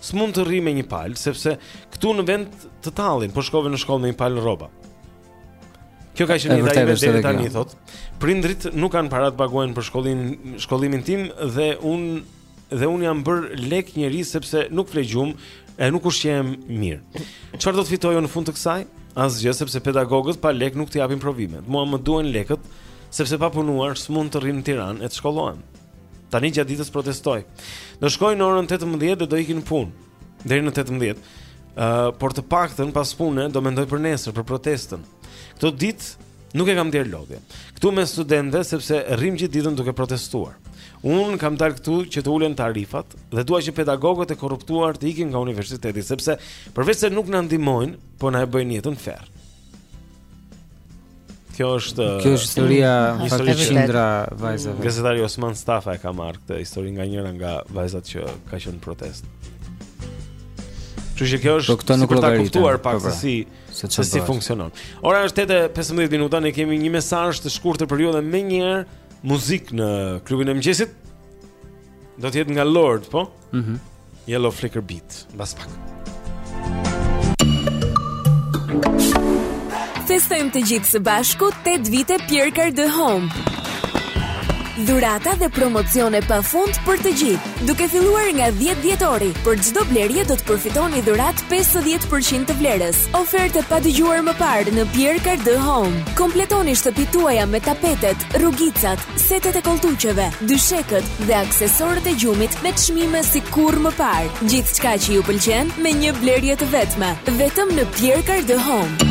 s'mund të rri me një palë, sepse këtu në vend të tallin, po shkove në shkollë me një palë rroba. Kjo ka qenë jeta ime deri tani, thotë. Prindërit nuk kanë para të paguajnë për shkollim, shkollimin tim dhe unë dhe unë jam bërë leckë njeri sepse nuk fle gjumë e nuk ushqehem mirë. Çfarë do të fitoj në fund të kësaj? Asgjë sepse pedagogët pa lek nuk të japin provime. Mua më duhen lekët sepse pa punuar s'mund të rri në Tiranë e të shkollohem. Tani gjatë ditës protestoj. Do shkoj në orën 18 dhe do iki në punë. Deri në 18. Ë, uh, por të paktën pas pune do mendoj për nesër, për protestën. Këto ditë nuk e kam ndier lodhje. Këtu mes studentëve sepse rrim gjithë ditën duke protestuar. Unë kam dalë këtu që të ulen tarifat dhe dua që pedagogët e korruptuar të ikin nga universiteti sepse përveç se nuk na ndihmojnë, po na e bëjnë jetën ferr. Kjo është Kjo është historia e faktikisht qindra vajzave. Gazetari Osman Stafa e ka marrë këtë histori nga njëra nga vajzat që ka qenë në protestë. Kështu që kjo është për ta kuptuar pak po pra, se si se si funksionon. Ora është 8:15 minuta, ne kemi një mesazh të shkurtër për ju dhe menjëherë muzikë në klubin e mëngjesit. Do të jetë nga Lorde, po? Mhm. Mm Yellow Flicker Beat, mbas pak. Festojmë të gjithë së bashku 8 vite Pierre Cardin Home. Dhurata dhe promocione pa fund për të gjithë. Duke filluar nga 10 dhjetori, për çdo blerje do të përfitoni dhuratë 50% të vlerës. Ofertë e padëgjuar më parë në Pierre Cardin Home. Kompletoni shtëpitë tuaja me tapetet, rrugicat, setet e kolltuqeve, dyshekët dhe aksesorët e gjumit me çmime si kurrë më parë. Gjithçka që ju pëlqen me një blerje të vetme, vetëm në Pierre Cardin Home.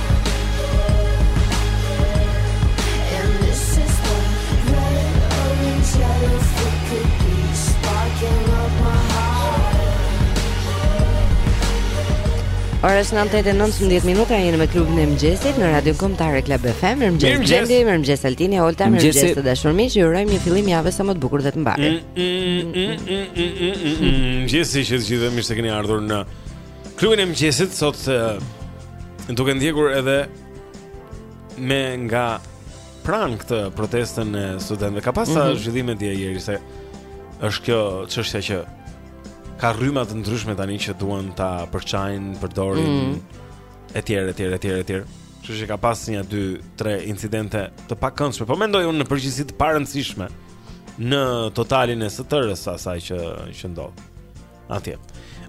Ora është 9:19 minuta, jemi me klubin e mëngjesit në Radio Kombëtare Club FM. Mirëmëngjes Blendi, mirëmëngjes Altini, Olta, mirëmëngjes të dashur miq, ju urojmë një fillim jave sa më të bukur dhe të mbarë. Mirëmëngjes, të gjithë mirë se keni ardhur në Klubin e mëngjesit sot uh, duke ndjekur edhe më nga pranë këtë protestën e studentëve. Ka pasur mm -hmm. zhvillime dje ieri se është kjo çështja që ka rryma të ndryshme tani që duan ta përçajnë, përdorin mm -hmm. etj etj etj etj. Kështu që ka pas nja 2 3 incidente të pakëndshme, po mendoj unë në përgjithësi të parëndësishme në totalin e së tërës asaj që që ndodh. atje.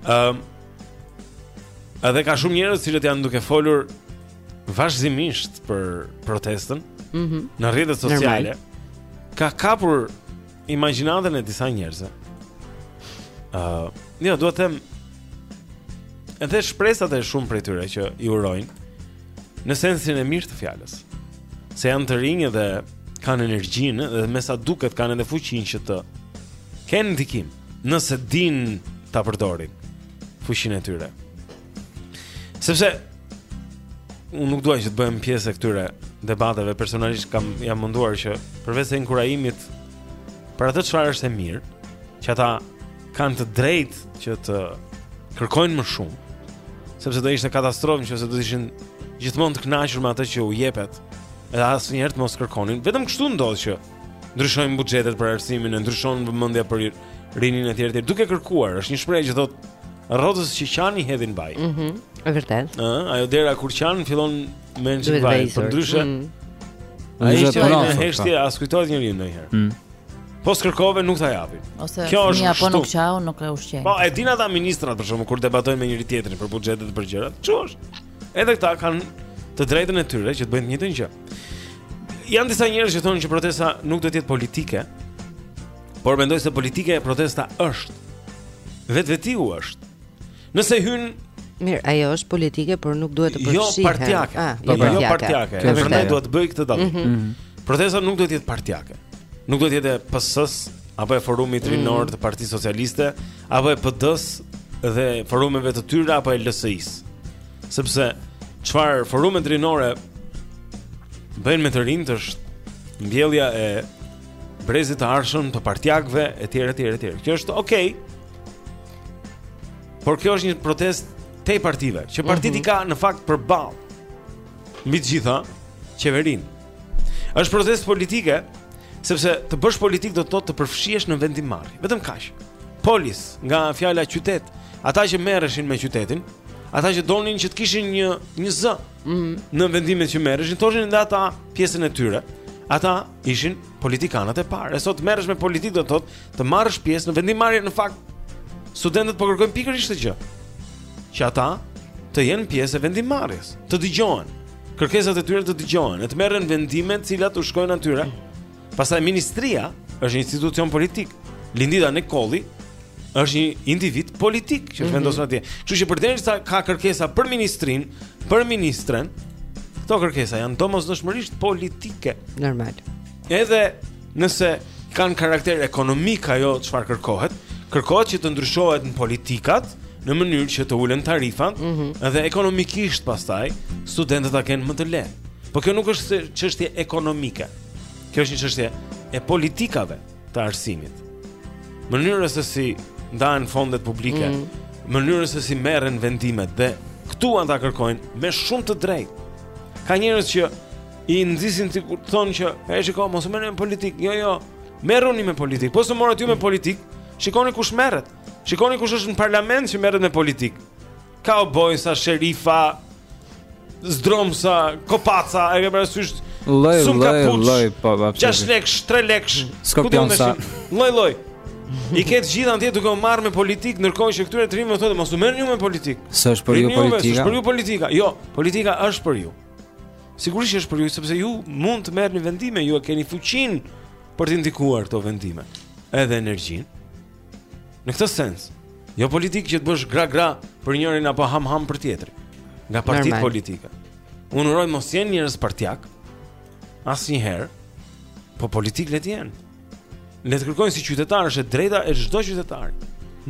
Ëm uh, Edhe ka shumë njerëz të cilët janë duke folur vazhdimisht për protestën. Mhm. Mm në rrjetet sociale. Normal. Ka kapur imagjinatën e disa njerëzve. Ë, uh, jo, duhet të them edhe shpresat e shumë prej tyre që i urojnë në sensin e mirë të fjalës. Se janë të rinj dhe kanë energjinë dhe me sa duket kanë edhe fuqinë që të kenë ndikim. nëse dinë ta përdorin fuqinë e tyre. Sepse unë nuk dua që të bëhem pjesë e këtyre debateve personalisht kam jam munduar që përveç se inkurajimit për atë çfarë është e mirë, që ata kanë të drejtë që të kërkojnë më shumë, sepse do ishte katastrofë në qoftë se do të ishin gjithmonë të kënaqur me atë që u jepet. Edhe asnjëherë të mos kërkonin, vetëm kështu ndodh që ndryshojnë buxhetet për arsimin, ndryshon vëmendja për rininë e tjerë, duke kërkuar, është një shprehje që thotë rrotës që qan i hedhin vaj. Mhm. Mm është vërtet. Ëh, uh, ajo dera kur qan fillon me një vaj, përndryshe. Mm -hmm. Ai është në heshtje, as kujtohet njeri ndonjëherë. Mm. Po s'kërkove nuk ta japin. Ose kjo është apo nuk qau, nuk e ushqej. Po e dinë ata ministrat për shkakun kur debatojnë me njëri-tjetrin për buxhetet e për gjërat. Ç'është? Edhe këta kanë të drejtën e tyre që të bëjnë të njëjtën gjë. Janë disa njerëz që thonë që protesta nuk duhet të jetë politike, por mendoj se politike protesta është. Vetvetiu është. Nëse hyn Mirë, ajo është politike, por nuk duhet të jo përfshihet. Jo partiake. Ah, po, jo, jo partiake. Kjo prandaj duhet të bëj këtë dallim. Mm -hmm. Protesta nuk duhet të jetë partiake. Nuk duhet të jetë PS-së, apo e forumit mm. rinor të Partisë Socialiste, apo e PD-së dhe forumeve të tyre apo e LSI-së. Sepse çfarë forumet rinore bëjnë me të rinjtë është mbjellja e brezit të ardhshëm të partiakëve etj etj etj. Kjo është okay. Por kjo është një protestë tej partive, që partitë mm -hmm. i ka në fakt përballë, mbi të gjitha qeverinë. Është protestë politike, sepse të bësh politikë do të thotë të përfshihesh në vendimmarrje. Vetëm kaq. Polis, nga fjala qytet, ata që merreshin me qytetin, ata që donin që të kishin një një zë mm -hmm. në vendimet që merreshin, thoshin edhe ata pjesën e tyre. Ata ishin politikanët e parë. E sot të merresh me politikë do të thotë të marrësh pjesë në vendimmarrje në fakt. Studentët po kërkojnë pikërisht këtë gjë. Që ata të jenë pjesë e vendimmarrjes, të dëgjohen. Kërkesat e tyre të dëgjohen, të merren vendime të cilat u shkojnë atyre. Pastaj ministria është një institucion politik. Lindita Nikolla është një individ politik që mm -hmm. është vendosur atje. Kështu që përderisa ka kërkesa për ministrinë, për ministren, këto kërkesa janë domosdoshmërisht politike. Normal. Edhe Nëse kanë karakter ekonomik ajo çfarë kërkohet, kërkohet që të ndryshohen politikat në mënyrë që të ulen tarifat mm -hmm. dhe ekonomikisht pastaj studentët ta kenë më të lehtë. Po kjo nuk është çështje ekonomike. Kjo është një çështje e politikave të arsimit. Mënyrës se si ndahen fondet publike, mm -hmm. mënyrës se si merren vendimet dhe këtu ata kërkojnë me shumë të drejtë. Ka njerëz që I nxisin ti kur thonë që e shikoj mos u merrni me politikë. Jo, jo. Merruni me politikë. Po s'u morët ju me politikë, shikoni kush merret. Shikoni kush është në parlament që merret me politikë. Kaubojsa, sherifa, zdromsa, kopaça, e ke parasysh? Lloj, lloj, lloj, po, po. 6 lekë, 3 lekë. Ku do të shih? Lloj, lloj. I ke të gjithë atje duke u marrë me politikë, ndërkohë që këtyre të rinjve thotë mos u merrni me politikë. S'është për ju politika. S'është për ju politika. Jo, politika është për ju. Sigurisht që është për ju sepse ju mund të merrni vendime, ju e keni fuqinë për t'i ndikuar këto vendime, edhe energjinë. Në këtë sens, jo politikë që të bësh gra gra për njërin apo ham ham për tjetrin. Nga partitë politike. Unë uroj mos jenë njerëz partiakë. Asnjëherë. Po politikë le të jenë. Le të kërkojnë si qytetarë është e drejta e çdo qytetari.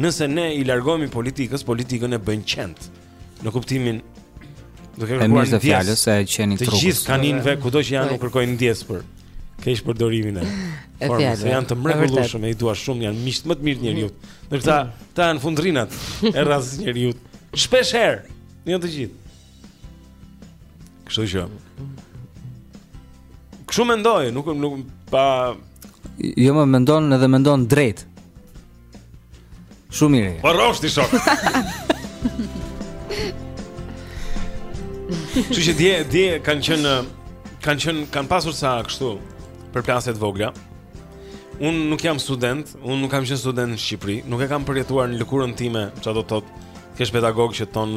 Nëse ne i largohemi politikës, politikën e bëjnë qentë. në kuptimin do të kërkojmë ndjesë fjalës se qenë trupës. Të gjithë kaninëve kudo që janë u kërkojnë ndjesë për keq përdorimin e. E fjalë. Se janë të mrekullueshëm, i dua shumë, janë miqtë më të mirë njeriu. Do këta, këta janë fundrinat e rrasë njeriu. Shpesh herë, jo të gjithë. Kështu që. Kështu mendoj, nuk nuk pa jo më mendon edhe mendon drejt. Shumë mirë. Po rrosh ti shok. Ju je dje dje kanë qenë kanë qenë kanë pasur sa kështu përplasje të vogla. Unë nuk jam student, unë nuk kam qenë student në Shqipëri, nuk e kam përjetuar në lëkurën time, çfarë do të thotë, të kesh pedagog që ton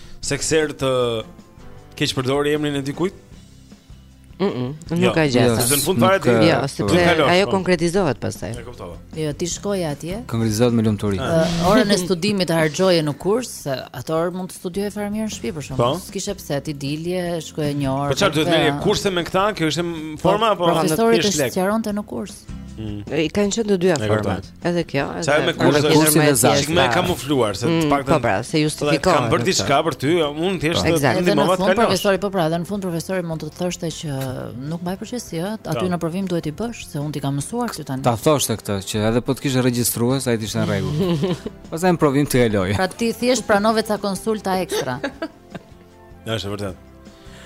Sekser të keqpërdorë emrin e dikujt? Mm, -mm nuk jo. ka gjë. Jo, në fund fare ti. Jo, sepse ajo po. konkretizohet pastaj. E kuptova. Jo, ti shkoje atje. Konkretizohet me lumturi. Uh, orën e studimit e harxhoje në kurs, atë orë mund të studioje fare mirë në shtëpi për shkak. Po. S'kishe pse ti dilje, shkoje një orë. Po çfarë duhet të merrje kurse me këta? Kjo është po, forma apo profesori të sqaronte në kurs. Mm. I kanë qenë të dyja format. Edhe kjo, edhe Çaj me kursin, kursin e zashtë. Shikmë e kamufluar se mm, të paktën. Po pra, se justifikohet. Kam bërë diçka për ty, unë thjesht të ndihmova të kalosh. Profesori po pra, dhe në fund profesori mund të thoshte që nuk mbaj përgjegjësi, ë, aty po. në provim duhet t'i bësh se unë t'i kam mësuar këtë tani. Ta thoshte këtë që edhe po të kishe regjistrues ai ishte në rregull. Pastaj në provim të e loje. Pra ti thjesht pranove ca konsulta ekstra. Ja, është vërtet.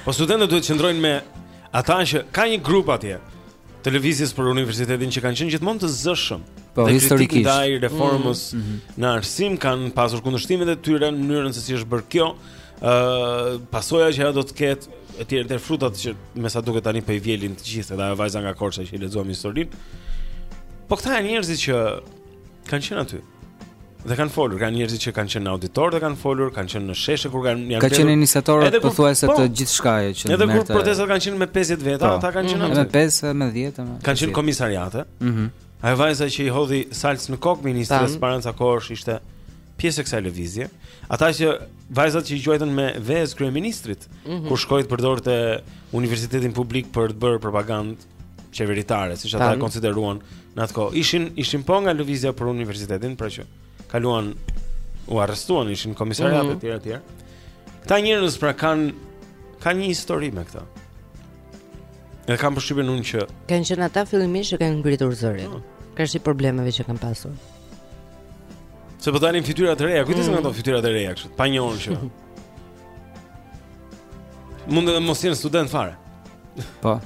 Po studentët duhet të qëndrojnë me ata që ka një grup atje të lëvizjes për universitetin që kanë qenë gjithmonë të zëshëm. Po historikisht ndaj reformës mm -hmm. në arsim kanë pasur kundërshtimet e tyre në mënyrën se si është bërë kjo, ë uh, pasojat që ajo do të ketë etj etj frutat që me sa duket tani po i vjelin të gjithë edhe ajo vajza nga Korça që i lexuam historinë. Po këta janë njerëzit që kanë qenë aty. Dhe kanë folur, kanë njerëzit që kanë qenë në auditor dhe kanë folur, kanë qenë në sheshe kur kanë janë Ka qenë iniciatorë edhe kur- pothuajse po, të gjithçkaje që Edhe kur merrte- protestat kanë qenë me 50 veta, Po. ata kanë qenë Edhe me aty. 5, edhe me 10, edhe me Kanë qenë 10. komisariate. Mhm. Ajo vajza që i hodhi salcë në kokë ministres para ca kohësh ishte pjesë e kësaj lëvizje. Ata që vajzat që i gjuajtën me vezë kryeministrit, Mhm. kur shkoi të përdorte universitetin publik për të bërë propagandë qeveritare, siç ata e konsideruan në atë kohë. Ishin ishin po nga lëvizja për universitetin, pra që kaluan u arrestuan, ishin komisariat mm -hmm. etj etj. Këta njerëz pra kanë kanë një histori me këta. Edhe kam përshtypjen unë që kanë qenë ata fillimisht që kanë ngritur zërin. Oh. Karshi problemeve që kanë pasur. Se po dalin fytyra të reja, kujtës mm. nga ato fytyra të reja kështu, panjohur që. Mund edhe mos jenë student fare. Po.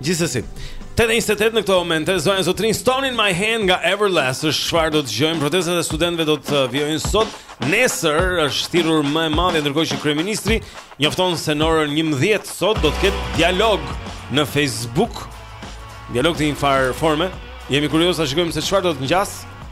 Gjithsesi, 8:28 në këtë moment, zonja zotërinj Stone in my hand nga Everlast, është çfarë do të dëgjojmë. Protestat e studentëve do të vijojnë sot. Nesër është thirrur më e madhe ndërkohë që kryeministri njofton se në orën 11 sot do të ketë dialog në Facebook. Dialog të një farë forme. Jemi kuriozë ta shikojmë se çfarë do të ngjasë.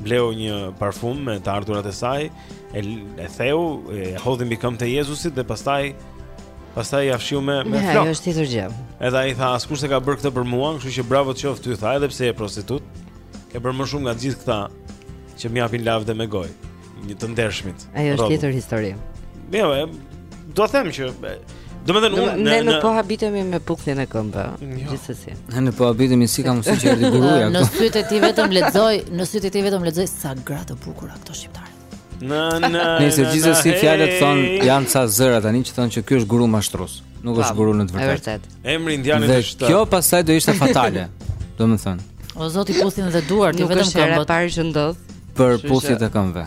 bleu një parfum me të ardhurat e saj, e, e theu, e hodhi mbi këmbë të Jezusit dhe pastaj pastaj ia fshiu me me flokë. Ajo është tjetër gjë. Edhe ai tha, askush s'e ka bërë këtë për mua, kështu që bravo të qoftë ty, tha, edhe pse je prostitutë, ke bërë më shumë nga gjithë këta që më japin lavde me gojë, një të ndershmit. Ajo është tjetër histori. Jo, Do të them që Domethënë unë Ne nuk po habitemi me puthjen e këmbëve jo. Gjithsesi Ne nuk po habitemi si ka mësi që erdhi guruja Në sytë e tij vetëm lexoj Në sytë e tij vetëm lexoj Sa gra të bukura këto shqiptare Në në në Nëse gjithë si fjalët thonë janë ca zëra tani që thonë që ky është guru mashtrues. Nuk është guru në të vërtetë. Vërtet. Emri indian i tij është. Dhe kjo pastaj do ishte fatale. Domethënë. O zot i puthin dhe duart, jo vetëm këmbët. Nuk është e para që ndodh. Për puthjet e këmbëve.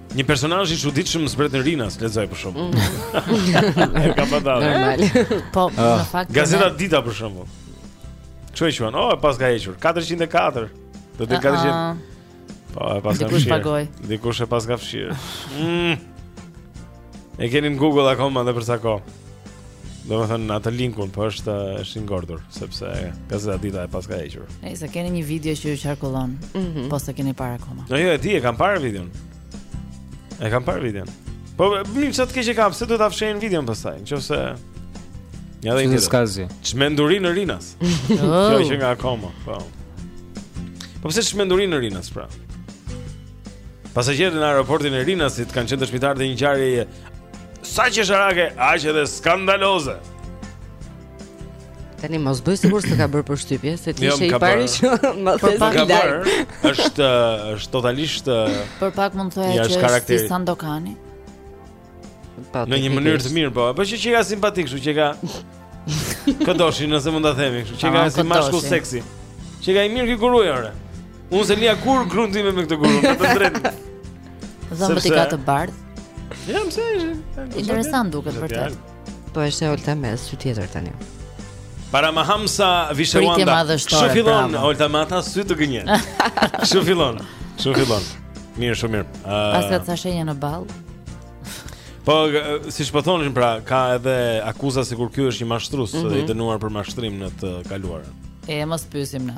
Një personazh i çuditshëm zbret në Rinas, lexoj për shembull. Mm. Ka patur. Normal. Po, në ah. fakt. Gazeta Dita për shembull. Ku e çuan? Oh, e paska hequr 404. Do të 400. Po, e paska fshirë. Dikush pagoi. Dikush e paska fshirë. Mm. E keni në Google akoma edhe për sa kohë. Domethënë në atë linkun, po është është ngordhur, sepse Gazeta Dita e paska hequr. E, s'e keni një video që ju qarkullon, mm -hmm. po s'e keni parë akoma. No, jo, e ti, e kam parë videon. E kam parë videon. Po, mirë, ç'të keqe ka, se duhet ta fshijnë videon pastaj, në që se... Një dhe një tjetër. Shkazi. Çmenduri në Rinas. Oh. Kjo qenka akoma, po. Po pse çmenduri në Rinas, pra? Pasagjerët në aeroportin e Rinasit kanë qenë dëshmitarë të një ngjarjeje Sa qesharake, aq edhe skandaloze. Tani mos bëj sikur s'të ka bërë përshtypje se ti je i pari që më the se ka bërë. Është është totalisht Për pak mund të thoja që është si Sandokani. Në një mënyrë të mirë po, apo që qenka simpatik, kështu qenka Këndoshi, nëse mund ta themi kështu, qenka si mashkull seksi. Qenka i mirë ky gurui ore. Unë s'e lija kurrë gruan time me këtë gurun, ka të drejtë. Dhëmbët i ka të bardhë. Ama se interesant duket vërtet. Po e sheh Olta me sy tjetër tani. Paramahamsa Vishwananda. Kështu fillon Olta me ata sy të gënjen. Kështu fillon. Kështu fillon. Mirë, shumë mirë. Uh, Paska atë shenjën në ballë. Po, siç po thonin pra, ka edhe akuza sikur ky është një mashtrues mm -hmm. dhe i dënuar për mashtrim në të kaluarën. E mos pyesim ne.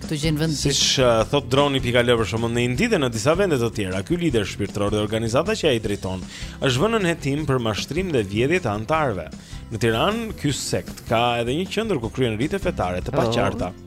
Këtu gjen vend. Siç uh, thot droni pika al për shembull në Indi dhe në disa vende të tjera, ky lider shpirtëror dhe organizata që ai drejton është vënë nën hetim për mashtrim dhe vjedhje të anëtarëve. Në Tiranë, ky sekt ka edhe një qendër ku kryen rite fetare të oh. paqarta. Oh.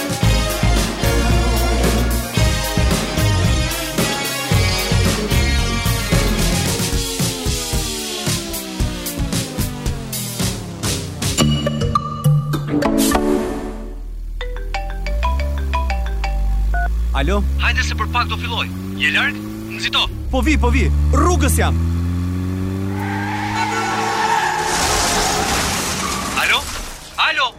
Alo? Hajde se për pak do filloj. Je larg? Nxito. Po vi, po vi. Rrugës jam. Alo!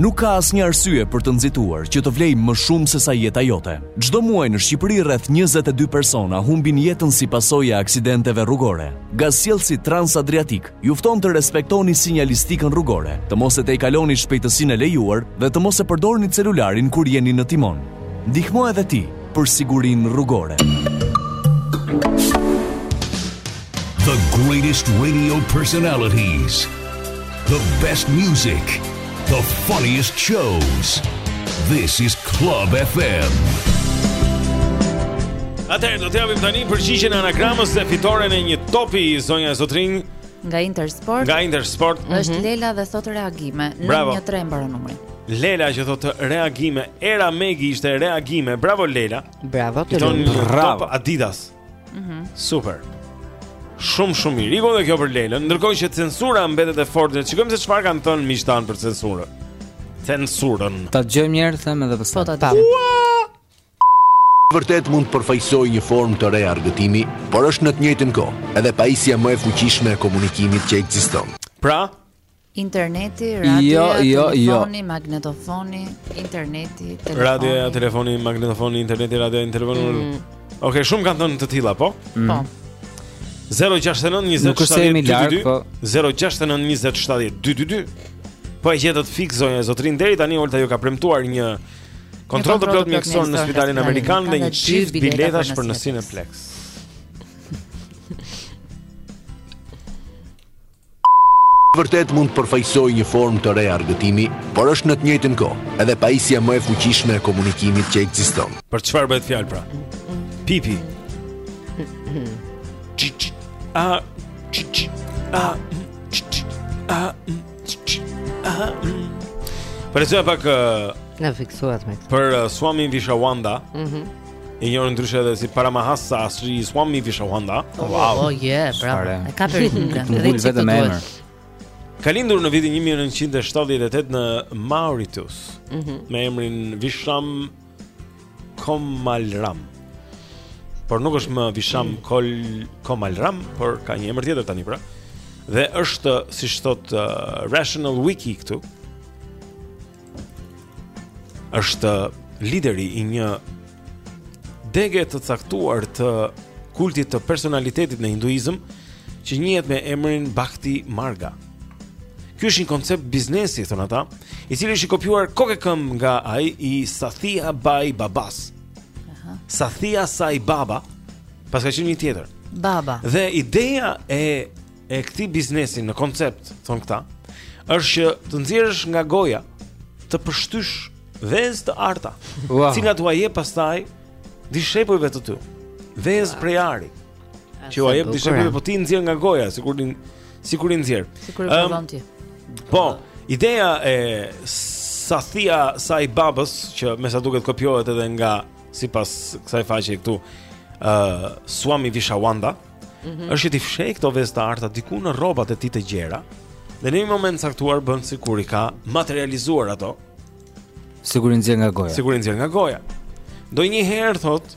Nuk ka asnjë arsye për të nxituar që të vlejë më shumë se sa jeta jote. Çdo muaj në Shqipëri rreth 22 persona humbin jetën si pasojë e aksidenteve rrugore. Gazsjellësi Trans Adriatik ju fton të respektoni sinjalistikën rrugore, të mos e tejkaloni shpejtësinë e lejuar dhe të mos e përdorni celularin kur jeni në timon. Ndihmo edhe ti për sigurinë rrugore. The greatest radio personalities. The best music. The funniest shows. This is Club FM. Atëherë do të japim tani përgjigjen e anagramës dhe fitoren e një topi zonja e zotërinj nga Intersport. Nga Intersport. Është mm -hmm. Lela dhe thot reagime. Bravo. Në një tre mbaron numrin. Lela që thotë reagime, era Megi ishte reagime. Bravo Lela. Bravo. Fiton top Adidas. Mhm. Mm Super. Shumë shumë mirë. Iku dhe kjo për Lelën, ndërkohë që censura mbetet e fortë. Shikojmë se çfarë kanë thënë miqtë tanë për censurën. Censurën. Ta dëgjojmë një herë them edhe pse. Po ta Vërtet mund të përfaqësojë një formë të re argëtimi, por është në të njëjtën kohë edhe pajisja më e fuqishme e komunikimit që ekziston. Pra, Interneti, jo, radioja, jo, jo, telefoni, jo. magnetofoni, interneti, telefoni. Radioja, telefoni, magnetofoni, interneti, radioja, telefoni. Mm. Okej, okay, shumë kanë thënë të tilla, po? Mm. Po. 069 20 po. 069 20 Po e gjetët fiks zonja e zotërinj deri tani Olta ju ka premtuar një kontroll të plotë mjekësor në spitalin amerikan dhe një çift biletash për në Cineplexx. vërtetë mund të përfaqësojë një formë të re argëtimi, por është në të njëjtën kohë edhe pajisja më e fuqishme e komunikimit që ekziston. Për çfarë bëhet fjalë pra? Pipi. A a a a Për të pak na fiksuat me këtë. Për uh, Swami Vishwananda. Mhm. Mm E njohur ndryshe edhe si Paramahamsa Sri Swami Vishawanda oh, Wow Oh yeah, bravo E ka për rrëtë Në vullë vetë me emër Ka lindur në vitin 1978 në Mauritius mm -hmm. Me emrin Visham Komalram Por nuk është më Visham mm. Kol Komalram Por ka një emër tjetër tani pra Dhe është, siç thotë, uh, Rational Wiki këtu është lideri i një dege të caktuar të kultit të personalitetit në hinduizëm që njihet me emrin Bhakti Marga. Ky është një koncept biznesi thonë ata, i cili është i kopjuar kokë e këmbë nga ai i Sathia Bai Babës. Aha. Sathia Sai Baba, paska qenë një tjetër. Baba. Dhe ideja e e këtij biznesi në koncept, thonë këta, është që të nxjerrësh nga goja, të pështysh vezë të arta, wow. të cilat ua jep pastaj dishepujve të tu. Vezë wow. prej ari. Që ua jep dishepujve, po t'i nxjerr nga goja, sikur, sikur i nxjerr. Sikur e um, ti. Po, ideja e Sathia Sai Babës që me sa duket kopjohet edhe nga sipas kësaj faqe këtu, ë uh, Swami Vishawanda. -hmm. është që t'i fshehë këto vezë të arta diku në rrobat e tij të gjera. Dhe në një moment të caktuar bën sikur i ka materializuar ato. Sikur i nxjerr nga goja. Sikur i nxjerr nga goja. Ndonjëherë thotë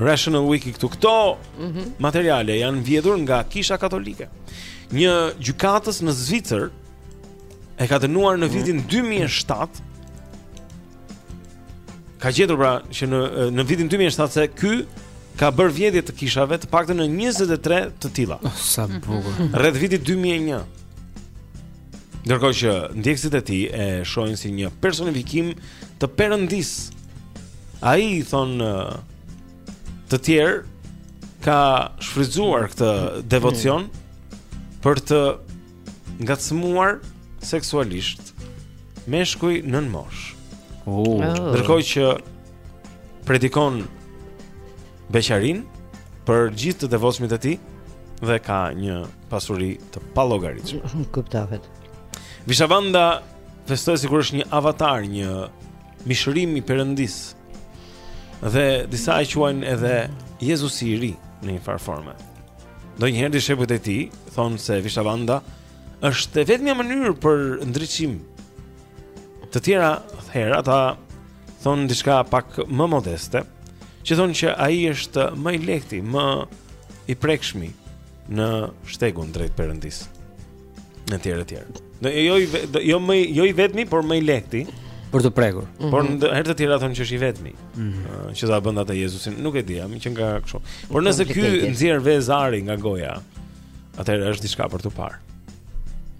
Rational Wiki këtu këto mm -hmm. materiale janë vjedhur nga Kisha Katolike. Një gjykatës në Zvicër e ka dënuar në mhm. vitin mm -hmm. 2007 ka gjetur pra që në në vitin 2007 se ky ka bërë vjedhje të kishave të paktën në 23 të tilla. Oh, sa mhm. bukur. Rreth vitit 2001. Ndërkohë që ndjekësit e tij e shohin si një personifikim të perëndisë. Ai, thonë të tjerë ka shfrytëzuar këtë devocion mhm. për të ngacmuar seksualisht meshkuj nën moshë. Oh. Ndërkohë që predikon beqarinë për gjithë të devotshmit e tij dhe ka një pasuri të pallogaritshme. Kuptohet. Vishavanda festohet sikur është një avatar, një mishërim i Perëndisë. Dhe disa e quajnë edhe Jezusi i ri në një farë forme. Ndonjëherë dishepujt e tij thonë se Vishavanda është e vetmja mënyrë për ndriçim. Të tjera herë ata thonë diçka pak më modeste, që thonë që ai është më i lehti, më i prekshmi në shtegun drejt perëndisë. Në tjerë, në tjerë. Në, jo, jo, jo, më, jo i vetëmi, por më i lehti. Për t'u prekur. Mm -hmm. Por mhm. herë të tjera thonë që është i vetëmi. Mm -hmm. Që ta bën atë Jezusin. Nuk e dija, meqë nga kështu. Por nëse ky nxjerr vezë ari nga goja, atër është diçka për t'u parë.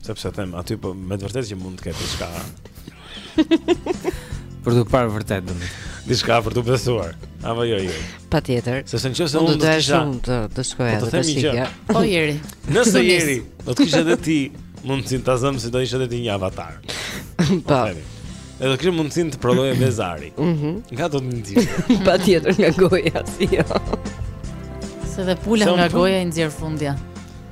Sepse them, aty po me të vërtetë që mund të ketë diçka për t'u parë vërtet domethënë. Diçka për të besuar. Apo jo, jo. Patjetër. Se se nëse unë do të isha shumë të të shkoja ta shikoja. Po Jeri. Nëse Jeri, do të kishe edhe ti mundësinë ta zëmë se do ishe edhe ti një avatar. Po. Edhe ke mundësinë të prodhoje vezë ari. Mhm. Nga do t'i nxirrje? Patjetër nga goja si jo. Se dhe pula nga goja i nxjerr fundja.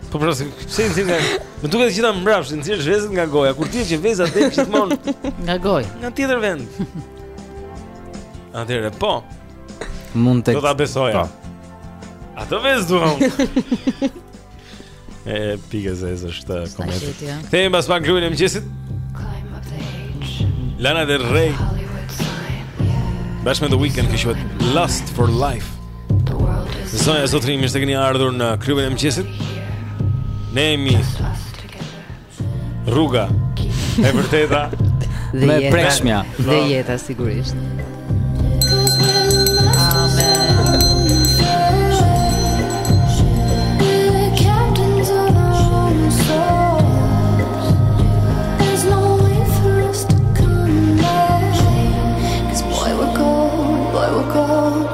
Po pra, pse i nxjerr nga? Më duket e the mbrapsht, i nxjerr vezët nga goja. Kur dihet që veza del gjithmonë nga goja. Nga tjetër vend. Atëherë, po. Mund të Do ta besoja. Po. A do vezë duam? e pikë se është koment. Kthehemi pas pak në klubin e mëngjesit. Lana del Rey. Bashkë me The Weeknd kështu Lust for Life. Zonja Zotërinj, mirë se keni ardhur në klubin e mëngjesit. Ne jemi rruga e vërteta më e prekshmja dhe jeta sigurisht.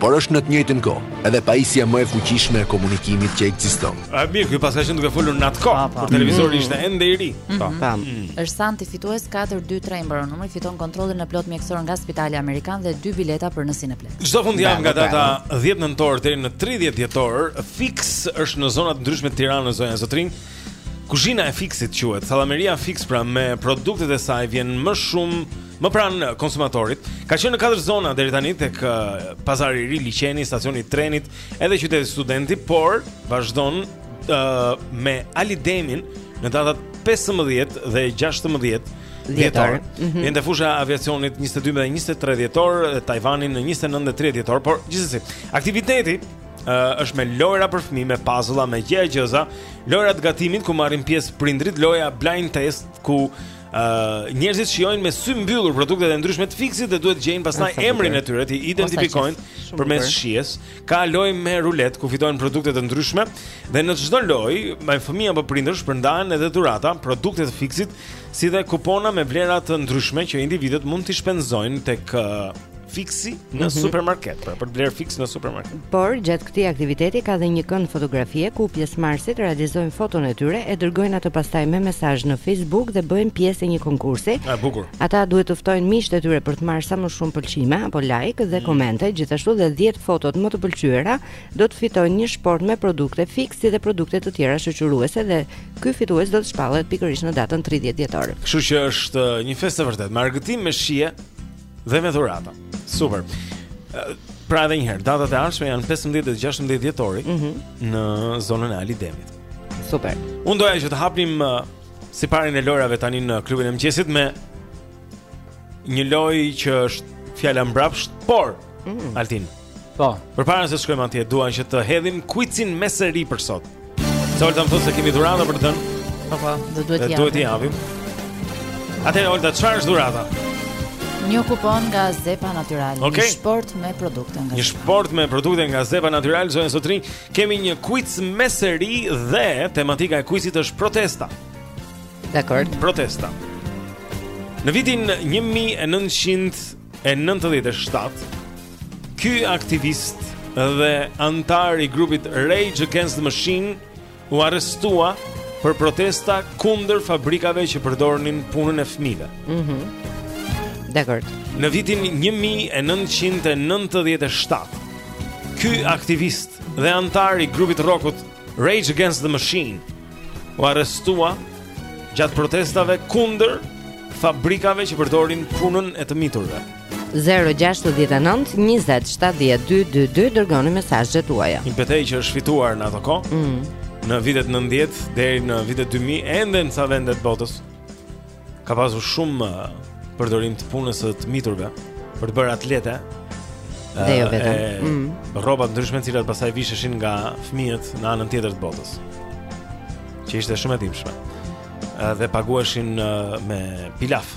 por është në të njëjtën kohë edhe pajisja më e fuqishme e komunikimit që ekziston. A mirë, ky paska qenë duke folur në atë kohë, por televizori ishte mm. ende i ri. Mhm. Po. Pam. Mm. Është Santi fitues 423 mbaron numri, fiton kontrollin e plotë mjekësor nga Spitali Amerikan dhe dy bileta për në Cineplex. Çdo fundjavë nga data 10 nëntor deri në 30 dhjetor, Fix është në zona të ndryshme të Tiranës zonja zotërinj. Kuzhina e Fixit quhet, sallameria Fix pra me produktet e saj vjen më shumë Më pranë konsumatorit, ka qenë në katër zona deri tani tek Pazari i Ri, liqeni, stacioni i trenit, edhe qyteti studenti, por vazhdon uh, me Ali Demin në datat 15 dhe 16 dhjetor. Mm -hmm. Vjen te fusha e aviacionit 22 dhe 23 dhjetor, Tajvani në 29 dhe 30 dhjetor, por gjithsesi, aktiviteti Uh, është me lojra për fëmijë, me puzzle, me gjëegjëza, lojrat e gatimit ku marrin pjesë prindërit, loja blind test ku Uh, njerëzit shijojnë me sy mbyllur produktet e ndryshme të Fixit dhe duhet të gjejnë pastaj emrin e tyre t'i identifikojnë përmes shijes. Ka lojë me ruletë ku fitojnë produkte të ndryshme dhe në çdo lojë me fëmijë apo prindër shpërndahen edhe dhurata, produkte të Fixit si dhe kupona me vlera të ndryshme që individët mund t'i shpenzojnë tek fiksi në mm -hmm. supermarket, pra për të blerë fiksi në supermarket. Por gjatë këtij aktiviteti ka dhe një kënd fotografie ku pjesëmarrësit realizojnë foton e tyre e dërgojnë atë pastaj me mesazh në Facebook dhe bëjnë pjesë e një konkursi. Është bukur. Ata duhet të ftojnë miqtë e tyre për të marrë sa më shumë pëlqime apo like dhe mm. komente, gjithashtu dhe 10 fotot më të pëlqyera do të fitojnë një shportë me produkte fiksi dhe produkte të tjera shoqëruese dhe ky fitues do të shpallet pikërisht në datën 30 dhjetor. Kështu që është uh, një festë vërtet, argëtim me shije, Dhe me dhurata. Super. Pra edhe njëherë, datat e ardhshme janë 15 dhe 16 dhjetori mm -hmm. në zonën e Alidemit. Super. Unë doja që të hapnim uh, siparin e lojrave tani në klubin e mëngjesit me një lojë që është fjala mbrapsht, por mm. Altin. Po. Përpara se të shkojmë atje, dua që të hedhim quizin me seri për sot. Se Olta më thotë se kemi dhurata për të dhënë. Po, po, do duhet të japim. Duhet të japim. Atëherë Olta, çfarë është dhurata? Një kupon nga Zepa Natural, okay. një shportë me produkte nga. Një shportë me produkte nga Zepa Natural, zonja zotërinj, kemi një quiz me seri dhe tematika e quizit është protesta. Dakord. Protesta. Në vitin 1997 Ky aktivist dhe antar i grupit Rage Against the Machine u arrestua për protesta kundër fabrikave që përdornin punën e fëmijëve. Mhm. Mm Dakord. Në vitin 1997, ky aktivist dhe antar i grupit të rockut Rage Against the Machine u arrestua gjatë protestave kundër fabrikave që përdorin punën e të miturve. Mhm. 069 20 70 222 dërgoni mesazhet tuaja. Një betejë që është fituar në ato kohë. Mm. Në vitet 90 deri në vitet 2000 ende në disa vende të botës ka pasur shumë uh, përdorim të punës së të miturve për të bërë atlete. Uh, dhe jo vetëm. Mm. Rroba të ndryshme të cilat pastaj visheshin nga fëmijët në anën tjetër të botës. Që ishte shumë e dhimbshme. Uh, dhe paguheshin uh, me pilaf.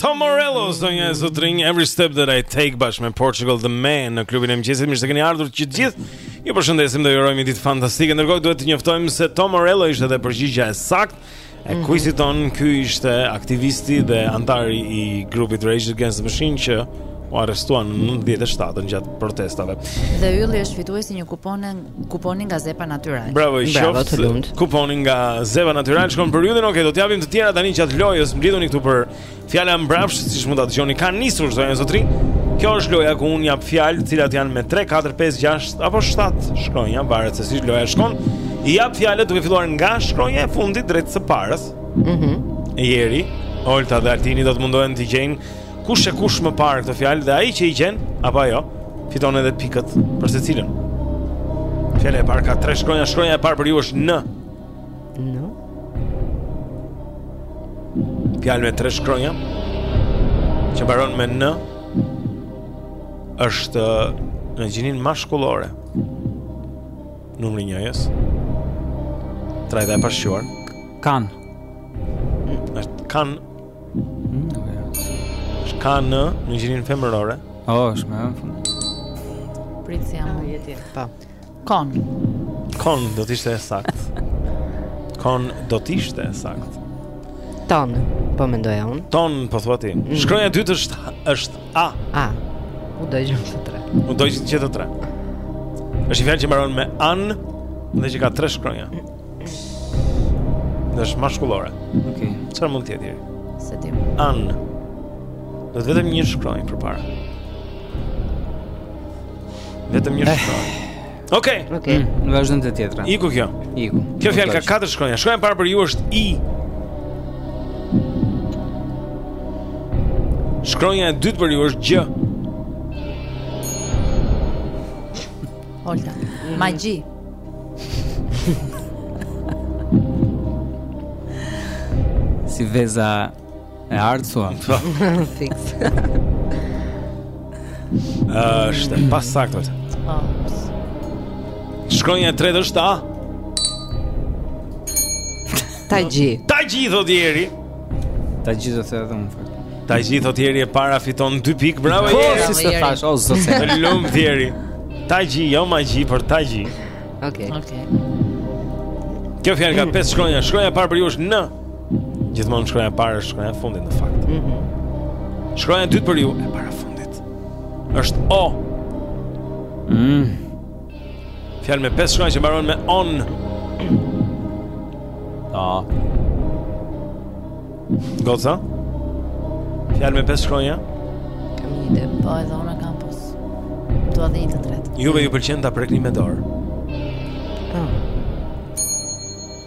Tom Morello, zonja e zotrinj, every step that I take bashkë me Portugal the man në klubin e mëngjesit, mirë se keni ardhur të gjithë. Ju përshëndesim dhe ju urojmë një ditë fantastike. Ndërkohë duhet të njoftojmë se Tom Morello ishte edhe përgjigja e saktë. E mhm. kuizit tonë ky ishte aktivisti dhe antari i grupit Rage Against the Machine që u arrestua në 97 gjatë protestave. Dhe Ylli është fituesi i një kuponi Kuponi nga Zepa Natyral. Bravo, i Bravo, të lumtë. Kuponi nga Zepa Natyral shkon për Yllin. Okej, okay, do të japim të tjera tani gjatë lojës. Mblidhuni këtu për fjala mbrapsht, siç mund ta dëgjoni. Ka nisur zonja zotërinj. Kjo është loja ku unë jap fjalë, të cilat janë me 3, 4, 5, 6 apo 7 shkronja, varet se si loja shkon. I jap fjalët duke filluar nga shkronja e fundit drejt së parës. Mhm. Mm Jeri, Olta dhe Altini do të mundohen të gjejnë kush e kush më parë këto fjalë dhe ai që i gjen apo ajo fiton edhe pikët për secilën. Fjala e parë ka tre shkronja, shkronja e parë për ju është N. N. Fjalë me tre shkronja që mbaron me N është në gjinin mashkullore. Numri njëjës. Trajta e pashquar. Kan. Është kan Ka N në gjinin femërore. Oh, është në fund. Prit si jam jeti. Po. Kon. Kon do të ishte saktë. Kon do të ishte saktë. Ton, po mendoja unë. Ton, po thua ti. Mm. Shkronja e dytë është është A. A. U do gjë të tre. U do gjë të tre. Është një fjalë që mbaron me an dhe që ka tre shkronja. Dhe është mashkullore Ok Çfarë mund të jetë Jeri? Se tim An Do vetëm një shkronjë përpara Vetëm një eh. shkronjë Ok Ok mm, Ne vazhdojmë te tjetra Iku kjo Iku Kjo fjalë ka 4 shkronja Shkronja e parë për ju është I Shkronja e dytë për ju është GJ Holta Magji si veza e artë thua. Fix. Është pas saktë. Shkronja e tretë është A. Tagji. Tagji thotë Jeri. Tagji thotë Jeri dhe në fakt. Tagji thotë Jeri e para fiton 2 pikë. Bravo po, Jeri. Po si s'e thashë, o zot. Të lumtë Jeri. Tagji, jo magji, por tagji. Okej. Okay. Okej. Okay. Kjo fjalë ka pesë shkronja. Shkronja e parë për ju është N. Gjithmonë shkronja e parë është shkronja e fundit në fakt. Mhm. Mm shkronja e dytë për ju e parafundit. Është O. Mhm. Mm Fjalë me pesë shkronja që mbaron me on. Ta. Goza. Fjalë me pesë shkronja. Kam një ide, po edhe unë kam pos. Do të dhëni të tretë. Juve ju pëlqen ta prekni me dorë. Po.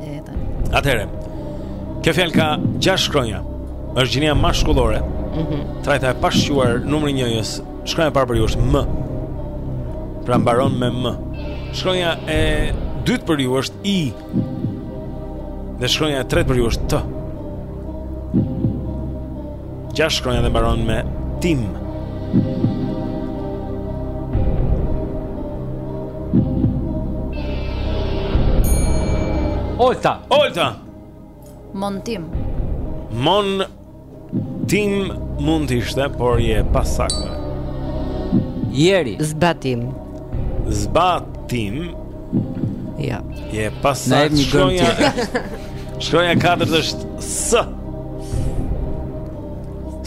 E tani. Atëherë. Kjo fjalë ka 6 shkronja. Është gjinia mashkullore. Mhm. Mm Trajta e pashquar numri njëjës. Shkronja e parë për ju është M. Pra mbaron me M. Shkronja e dytë për ju është I. Dhe shkronja e tretë për ju është T. Gjashtë shkronja dhe mbaron me tim. Olta. Olta. Montim. Montim mund të ishte, por je pasaktë. Jeri. Zbatim. Zbatim. Ja. Je pas sa shkronja. Shkronja 4 është S.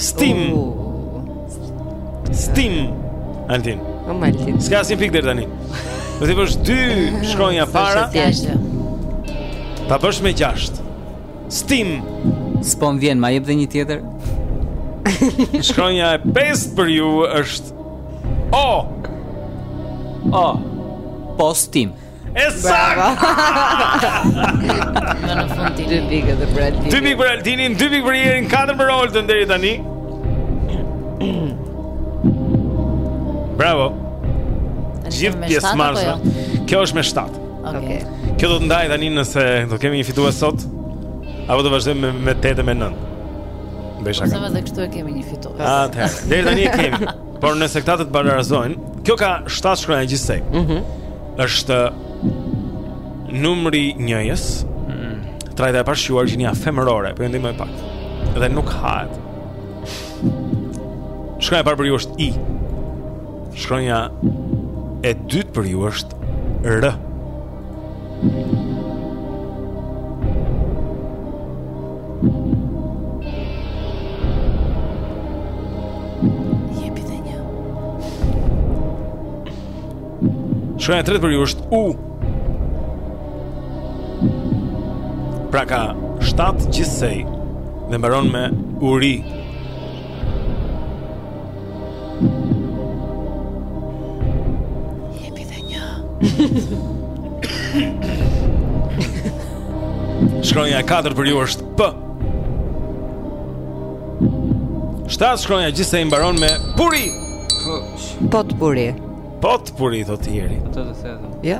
Stim. Stim. Altin. O oh, Altin. S'ka asnjë pikë deri tani. Do të bësh dy shkronja para. Ta bësh me 6. Stim. S'po më vjen, ma jep dhe një tjetër. Shkronja e 5 për ju është Oh! Oh! Postim. E saktë. Në në fund të fundit dy pikë dhe për Altinin. Dy pikë për Altinin, dy pikë për Jerin, katër për Oltën deri tani. Bravo. Gjithë pjesëmarrës. Jo? Kjo është me 7. Okej. Kjo do të ndaj tani nëse do kemi një fitues sot apo do vazhdojmë me 8 e me 9. Bëj shaka. Sa edhe këtu e kemi një fitues. Atëherë, deri tani e kemi. Por nëse këta të të barazojnë, kjo ka 7 shkronja gjithsej. Mhm. Mm është numri njëjës. Mhm. Mm Trajta e pashquar gjinia femërore, po ndihmoj pak. Dhe nuk hahet. Shkronja e parë për ju është I. Shkronja e dytë për ju është R. Shkronja e tretë për ju është U. Pra ka 7 gjithsej dhe mbaron me uri. Shkronja e katër për ju është P. Shtat shkronja gjithsej mbaron me puri. Potpuri. Potpuri thotë Jeri. Atë të thethë. Ja.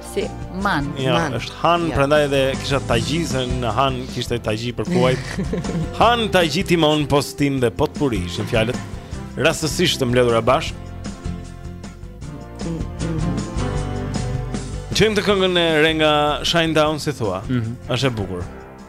Si, man. Ja, man. është han, ja. prandaj edhe kisha tagji se në han kishte tagji për kuajt. han tagji timon postim dhe potpuri ishin fjalët rastësisht të mbledhura bashkë. Shkojmë te kënga e re nga Shinedown si thua. Mm -hmm. Është e bukur.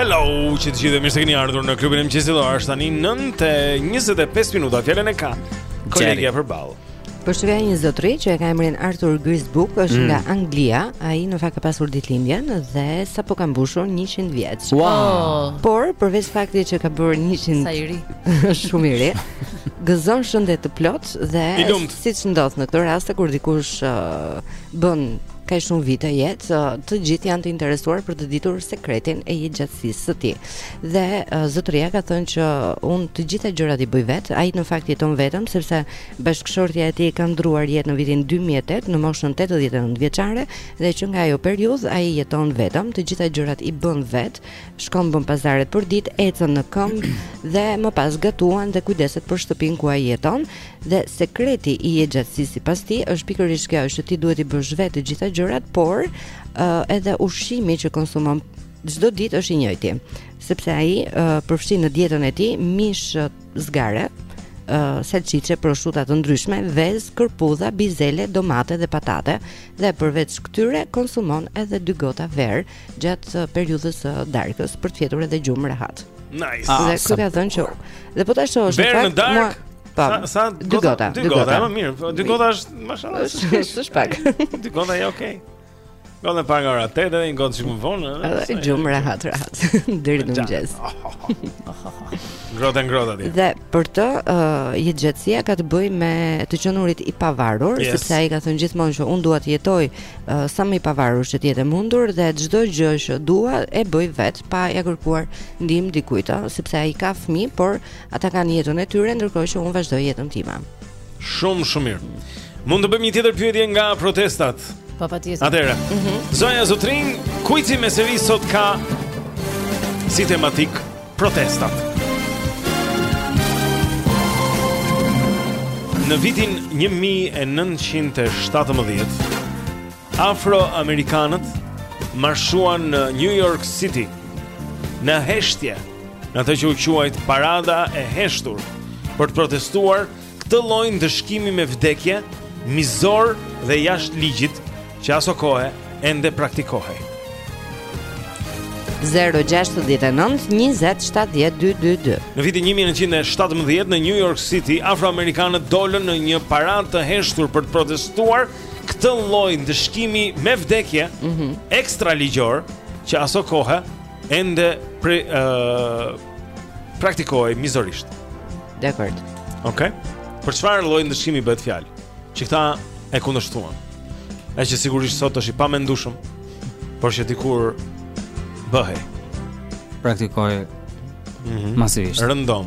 Hello, që të gjithë dhe mirë se keni ardhur në klubin e mëngjesit ora është tani 9.25 minuta, fjallën e ka, kolegja për balë. Për shkak një zotëri që e ka emrin Arthur Grisbook, është mm. nga Anglia, ai në fakt ka pasur ditëlindjen dhe sapo ka mbushur 100 vjeç. Wow. Oh. Por përveç faktit që ka bërë 100 sa i ri, shumë i ri. Gëzon shëndet të plotë dhe siç ndodh në këtë rast kur dikush uh, bën ka shumë vite jetë, të gjithë janë të interesuar për të ditur sekretin e jetëgjatësisë së tij. Dhe zotëria ka thënë që unë të gjitha gjërat i bëj vetë, ai në fakt jeton vetëm, sepse bashkëshortja e tij ka ndërruar jetë në vitin 2008, në moshën 89 vjeçare, dhe që nga ajo periudhë, ai jeton vetëm, të gjitha gjërat i bën vetë, shkon bën pazaret përditë, ecën në këmbë dhe më pas gatuan dhe kujdeset për shtëpinë ku ai jeton, Dhe sekreti i jetëgjatësisë sipas tij është pikërisht kjo, është që ti duhet t'i bësh vetë të gjitha gjërat, por uh, edhe ushqimi që konsumon çdo ditë është i njëjti, sepse ai uh, përfshin në dietën e tij mish zgare, uh, salçiçe, proshuta të ndryshme, vezë, kërpudha, bizele, domate dhe patate dhe përveç këtyre konsumon edhe dy gota verë gjatë periudhës së darkës për të fjetur edhe gjumë rehat. Nice. Ah, dhe ky ka thënë që dhe po ta shohësh në fakt, Po. Sa dy gota, dy gota, më mirë. Po, dy gota është, mashallah, është pak. Dy gota janë okay. Një gotë pak nga ora 8 dhe një gotë si më vonë Edhe gjumë rehat, rehat Deri në mëngjes Ngrote, ngrote atje Dhe për të, uh, jetëgjatësia ka të bëjë me të qënurit i pavarur yes. Sepse ai ka thënë gjithmonë që unë dua të jetoj uh, Sa më i pavarur që të jetë e mundur Dhe çdo gjë që dua e bëj vetë Pa i kërkuar ndihmë dikujt Sepse ai ka fëmijë, por Ata kanë jetën e tyre ndërkohë që unë vazhdoj jetën time. Shumë shumë mirë. Mund të bëjmë një tjetër pyetje nga protestat. Po patjetër. Atëherë. Mm -hmm. Zonja zotërinj, kuici me seri sot ka si tematik protestat. Në vitin 1917 Afroamerikanët marshuan në New York City në heshtje, në atë që u quajt parada e heshtur për të protestuar këtë lloj ndëshkimi me vdekje, mizor dhe jashtë ligjit që asokohe ende praktikohej. 0-6-19-27-12-2 Në vitin 1917 në New York City, afroamerikanët dolën në një paradë të heshtur për të protestuar këtë lloj ndëshkimi me vdekje mm -hmm. ekstraligjor që asokohe ende pre, uh, praktikohej mizorisht. Dekord. Okej. Okay. Për çfarë lloj ndëshkimi bëhet fjalë? Që këta e kundërshtuan. Ai që sigurisht sot është i pamendueshëm, por që dikur bëhej. Praktikohej Mm -hmm. Masivisht. Rëndom.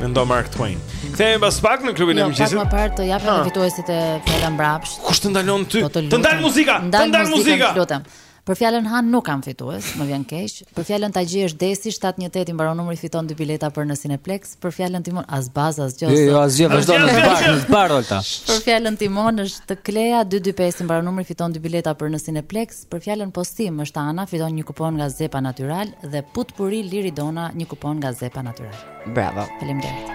Mendo Mark Twain. Kthehemi pas pak në klubin e, jo, mëngjesit. Jo, pak më parë të japim ah. fituesit e Fjala Mbrapsht. Kush të ndalon ty? Po të ndal muzika, të ndal muzika. Lutem. Për fjalën Han nuk kam fitues, më vjen keq. Për fjalën Tagji është Desi 718 i mbaron numri fiton dy bileta për në Cineplex. Për fjalën Timon as baz asgjë. Jo, jo asgjë, vazhdo në bar, në bar Olta. Për fjalën Timon është Kleja 225 i mbaron numri fiton dy bileta për në Cineplex. Për fjalën postim është Ana fiton një kupon nga Zepa Natyral dhe Putpuri Liridona një kupon nga Zepa Natyral. Bravo, faleminderit.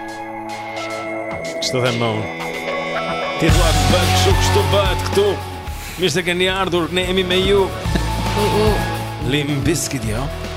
Çfarë them më? Ti thua të bëhet kështu, kështu bëhet këtu. Mirë se keni ardhur, ne jemi me ju. Limp Bizkit, jo.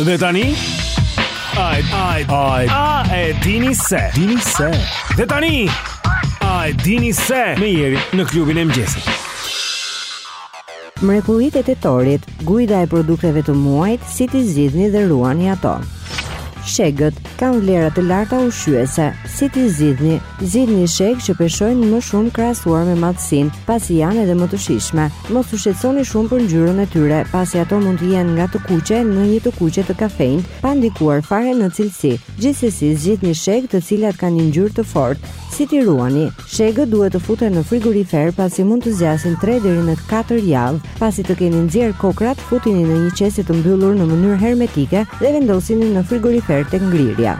Dhe tani Ai, ai, ai. A e dini se? Dini se. Dhe tani, a e dini se? Me Jerin në klubin e mëngjesit. Mrekullitë e tetorit, guida e produkteve të muajit, si t'i zgjidhni dhe ruani ato. Shegët kanë vlera të larta ushqyese, si t'i zgjidhni Zgjidhni shegë që peshojnë më shumë krahasuar me madhësinë, pasi janë edhe më të shijshme. Mos u shqetësoni shumë për ngjyrën e tyre, pasi ato mund të jenë nga të kuqe në një të kuqe të kafenjtë, pa ndikuar fare në cilësi. Gjithsesi, zgjidhni shegë të cilat kanë një ngjyrë të fortë. Si t'i ruani? Shegët duhet të futen në frigorifer pasi mund të zgjasin 3 deri në 4 javë. Pasi të keni nxjerrë kokrrat, futini në një qese të mbyllur në mënyrë hermetike dhe vendosini në frigorifer tek ngrirja.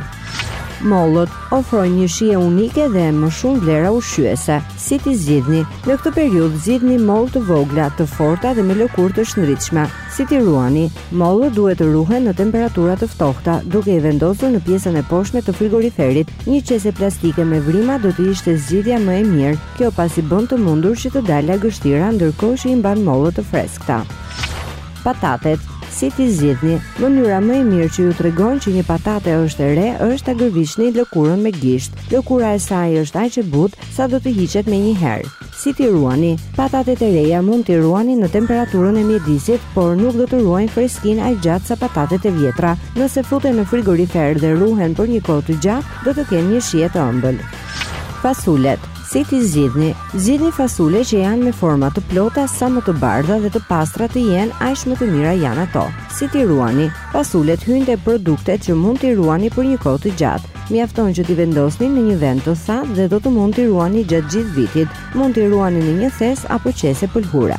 Mollët ofrojnë një shije unike dhe më shumë vlera ushqyese. Si t'i zgjidhni? Në këtë periudhë zgjidhni mollë të vogla, të forta dhe me lëkurë të shndritshme. Si t'i ruani? Mollët duhet të ruhen në temperatura të ftohta, duke i vendosur në pjesën e poshtme të frigoriferit. Një qese plastike me vrima do të ishte zgjidhja më e mirë. Kjo pasi bën të mundur që të dalë lagështira ndërkohë që i mban mollët të freskëta. Patatet, si t'i zgjidhni? Mënyra më e mirë që ju tregon që një patate është e re është ta gërvishtni lëkurën me gisht. Lëkura e saj është aq e butë sa do të hiqet menjëherë. Si t'i ruani? Patatet e reja mund t'i ruani në temperaturën e mjedisit, por nuk do të ruajnë freskinë aq gjatë sa patatet e vjetra. Nëse futen në frigorifer dhe ruhen për një kohë të gjatë, do të kenë një shije të ëmbël. Fasulet Si t'i zgjidhni? Zgjidhni fasule që janë me forma të plota, sa më të bardha dhe të pastra të jenë, aq më të mira janë ato. Si t'i ruani? Fasulet hyjnë te produktet që mund t'i ruani për një kohë të gjatë. Mjafton që t'i vendosni në një vend të thatë dhe do të mund t'i ruani gjatë gjithë vitit. Mund t'i ruani në një thes apo qese pëlhura.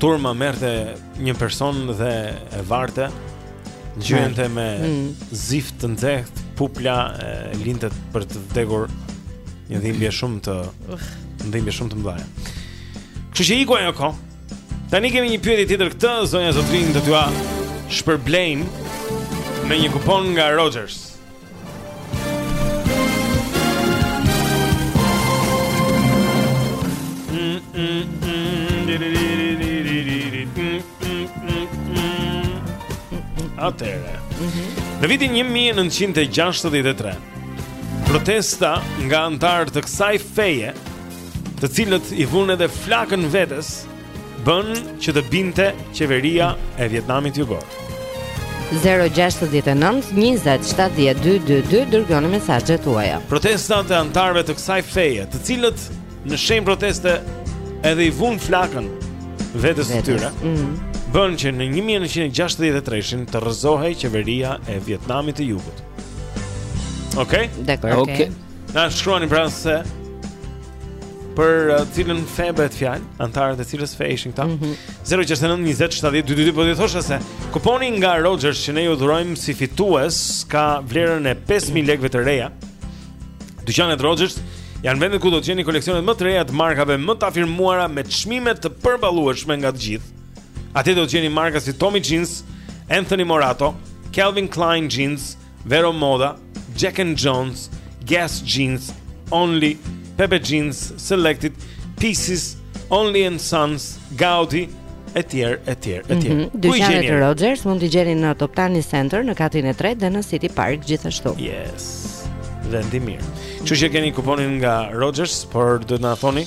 turma merrte një person dhe e varte e lyente me mm. zift të nxehtë, pupla e linte për të vdekur në dhimbje shumë të në dhimbje shumë të mëdha. Kështu që iku ajo kohë. Tani kemi një pyetje tjetër këtë, zonja zotërinj do t'ua shpërblejmë me një kupon nga Rogers. Atëherë Në vitin 1963 Protesta nga anëtarë të kësaj feje Të cilët i vunë edhe flakën vetes bënë që të binte qeveria e Vietnamit Jugor. 0-6-19-27-12-22 Dërgoni mesazhet tuaja Protestat e anëtarëve të kësaj feje Të cilët në shenjë proteste Edhe i vunë flakën Vetes së tyre mm -hmm. Bënë që në 1963 Të rrëzohej qeveria e Vietnamit të jugut Okej? Okay? Dakord, okej okay. okay. Na shkruani pra se për uh, cilën fe bëhet fjalë, anëtarët e cilës fe ishin këta. Mm -hmm. 069 20 70 222 po ju thosha se kuponi nga Rogers që ne ju dhurojmë si fitues ka vlerën e 5000 lekëve të reja. Dyqanet Rogers janë vendet ku do të gjeni koleksionet më të reja të markave më të afirmuara me çmime të përballueshme nga të gjithë. Atje do të gjeni marka si Tommy Jeans, Anthony Morato, Calvin Klein Jeans, Vero Moda, Jack and Jones, Gas Jeans, Only, Pepe Jeans, Selected, Pieces, Only and Sons, Gaudi, etj, etj, etj. Mm -hmm. Dyqanet e Rogers mund t'i gjeni në Toptani Center në katin e tretë dhe në City Park gjithashtu. Yes. Fort mirë. Kështu që keni kuponin nga Rogers, por do të na thoni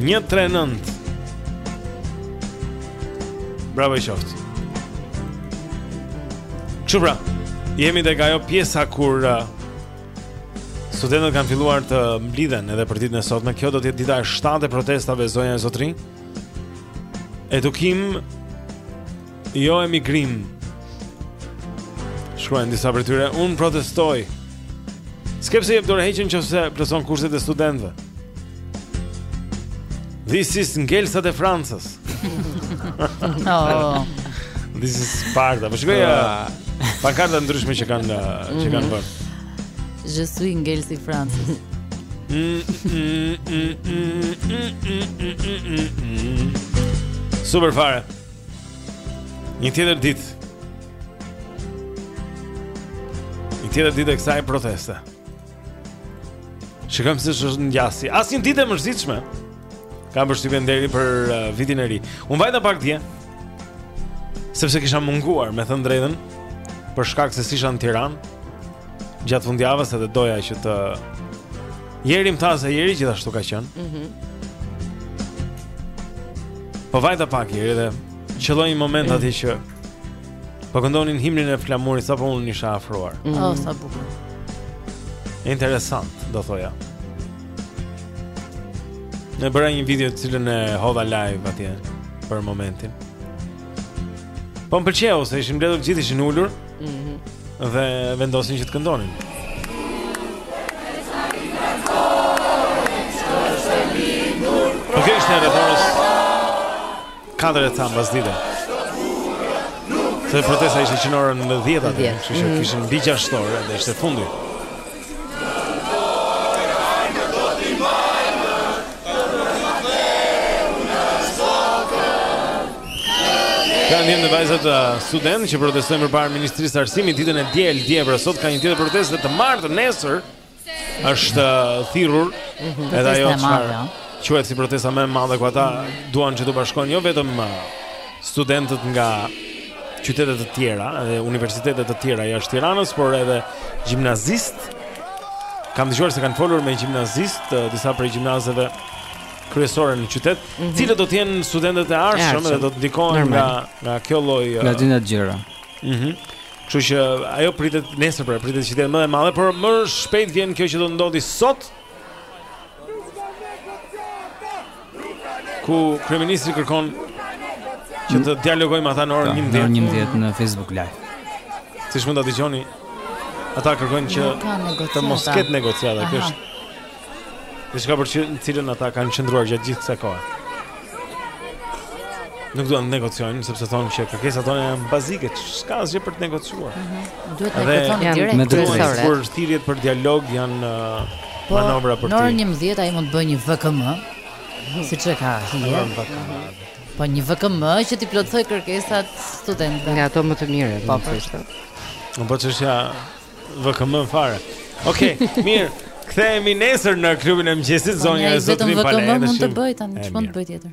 139. Bravo i qoftë. Kështu pra, jemi tek ajo pjesa kur uh, studentët kanë filluar të mblidhen edhe për ditën e sotme. Kjo do të jetë dita e 7 e protestave zonja e zotërinj. Edukim Jo emigrim. Shkruajnë disa prej tyre, unë protestoj. S'ke pse jep dorëheqjen që s'i plotëson kërkesat e studentëve. This is ngelsat e Francës. oh. This is Sparta. Po shkruaj ah. pankarta ndryshme që kanë mm -hmm. që kanë mhm. bërë. Je suis ngelsi i Francës. Super fare. Një tjetër ditë. Një tjetër ditë e kësaj proteste. Shikojmë se ç'do ngjasi. Asnjë ditë e mërzitshme. Kam përshtypjen deri për uh, vitin e ri. Unë vajta pak dje. Sepse kisha munguar, me thënë të drejtën, për shkak se s'isha në Tiranë gjatë fundjavës edhe doja që të Jeri më tha se Jeri gjithashtu ka qenë. Mhm. Mm po vajta pak Jeri dhe qëlloi një moment mm. aty që po këndonin himnin e flamurit sapo unë isha afruar. Mm. Oh, sa bukur. Interesant, do thoja. E bëra një video të cilën e hodha live atje për momentin. Po më pëlqeu se ishin mbledhur gjithë ishin ulur. Mhm. Mhm. dhe vendosin që të këndonin. Ok, ishte edhe përës Kadre të themi mbasdite Se protesta ishte që në orën dhjetë ata Kështu që kishin bigja shtore Dhe ishte fundi Kanë qenë dhe vajzat uh, studente që protestojnë përpara Ministrisë së Arsimit ditën e diel dje. Pra sot ka një tjetër protestë dhe të martën nesër është uh, thirrur mhm, Edhe ajo çfarë quhet si protesta më e madhe ku ata duan që t'u bashkohen jo vetëm uh, studentët nga qytete të tjera dhe universitete të tjera jashtë Tiranës, por edhe gjimnazistë. Kam dëgjuar se kanë folur me gjimnazistë të disa prej gjimnazeve kryesore në qytet, mm -hmm. të cilët do të jenë studentët e ardhshëm dhe do të ndikohen nga nga kjo lloj nga dina të gjera. Mhm. Mm Kështu që ajo pritet nesër pra pritet që të jetë më e madhe, por më shpejt vjen kjo që do të ndodhi sot. ku kryeministri kërkon që të dialogojë me ta në orën 11 në 11 në Facebook Live. Ti mund ta dëgjoni. Ata kërkojnë që të mos ketë negociata, kjo është diçka për të cilën ata kanë qëndruar gjatë gjithë kësaj kohe. Nuk duan të negociojnë, sepse thonë që kërkesat tona janë bazike, s'ka asgjë për të negociuar. Mhm. Duhet të plotësohen direkt. Me drejtësore. Kur thirrjet për dialog janë uh, Po, manovra për ti. Po, në orën 11 ai mund të bëjë një VKM, siç e ka hije. Po, një VKM që t'i plotësojë kërkesat studentëve. Nga ato më të mira, po, thjesht. Në paftë qoftë ja VKM fare. Okej, okay, mirë. Kthehemi nesër në klubin e mëngjesit zonja e zotërinj. Pa le. Vetëm VKM mund të bëjë tani, ç'mund të bëjë tjetër?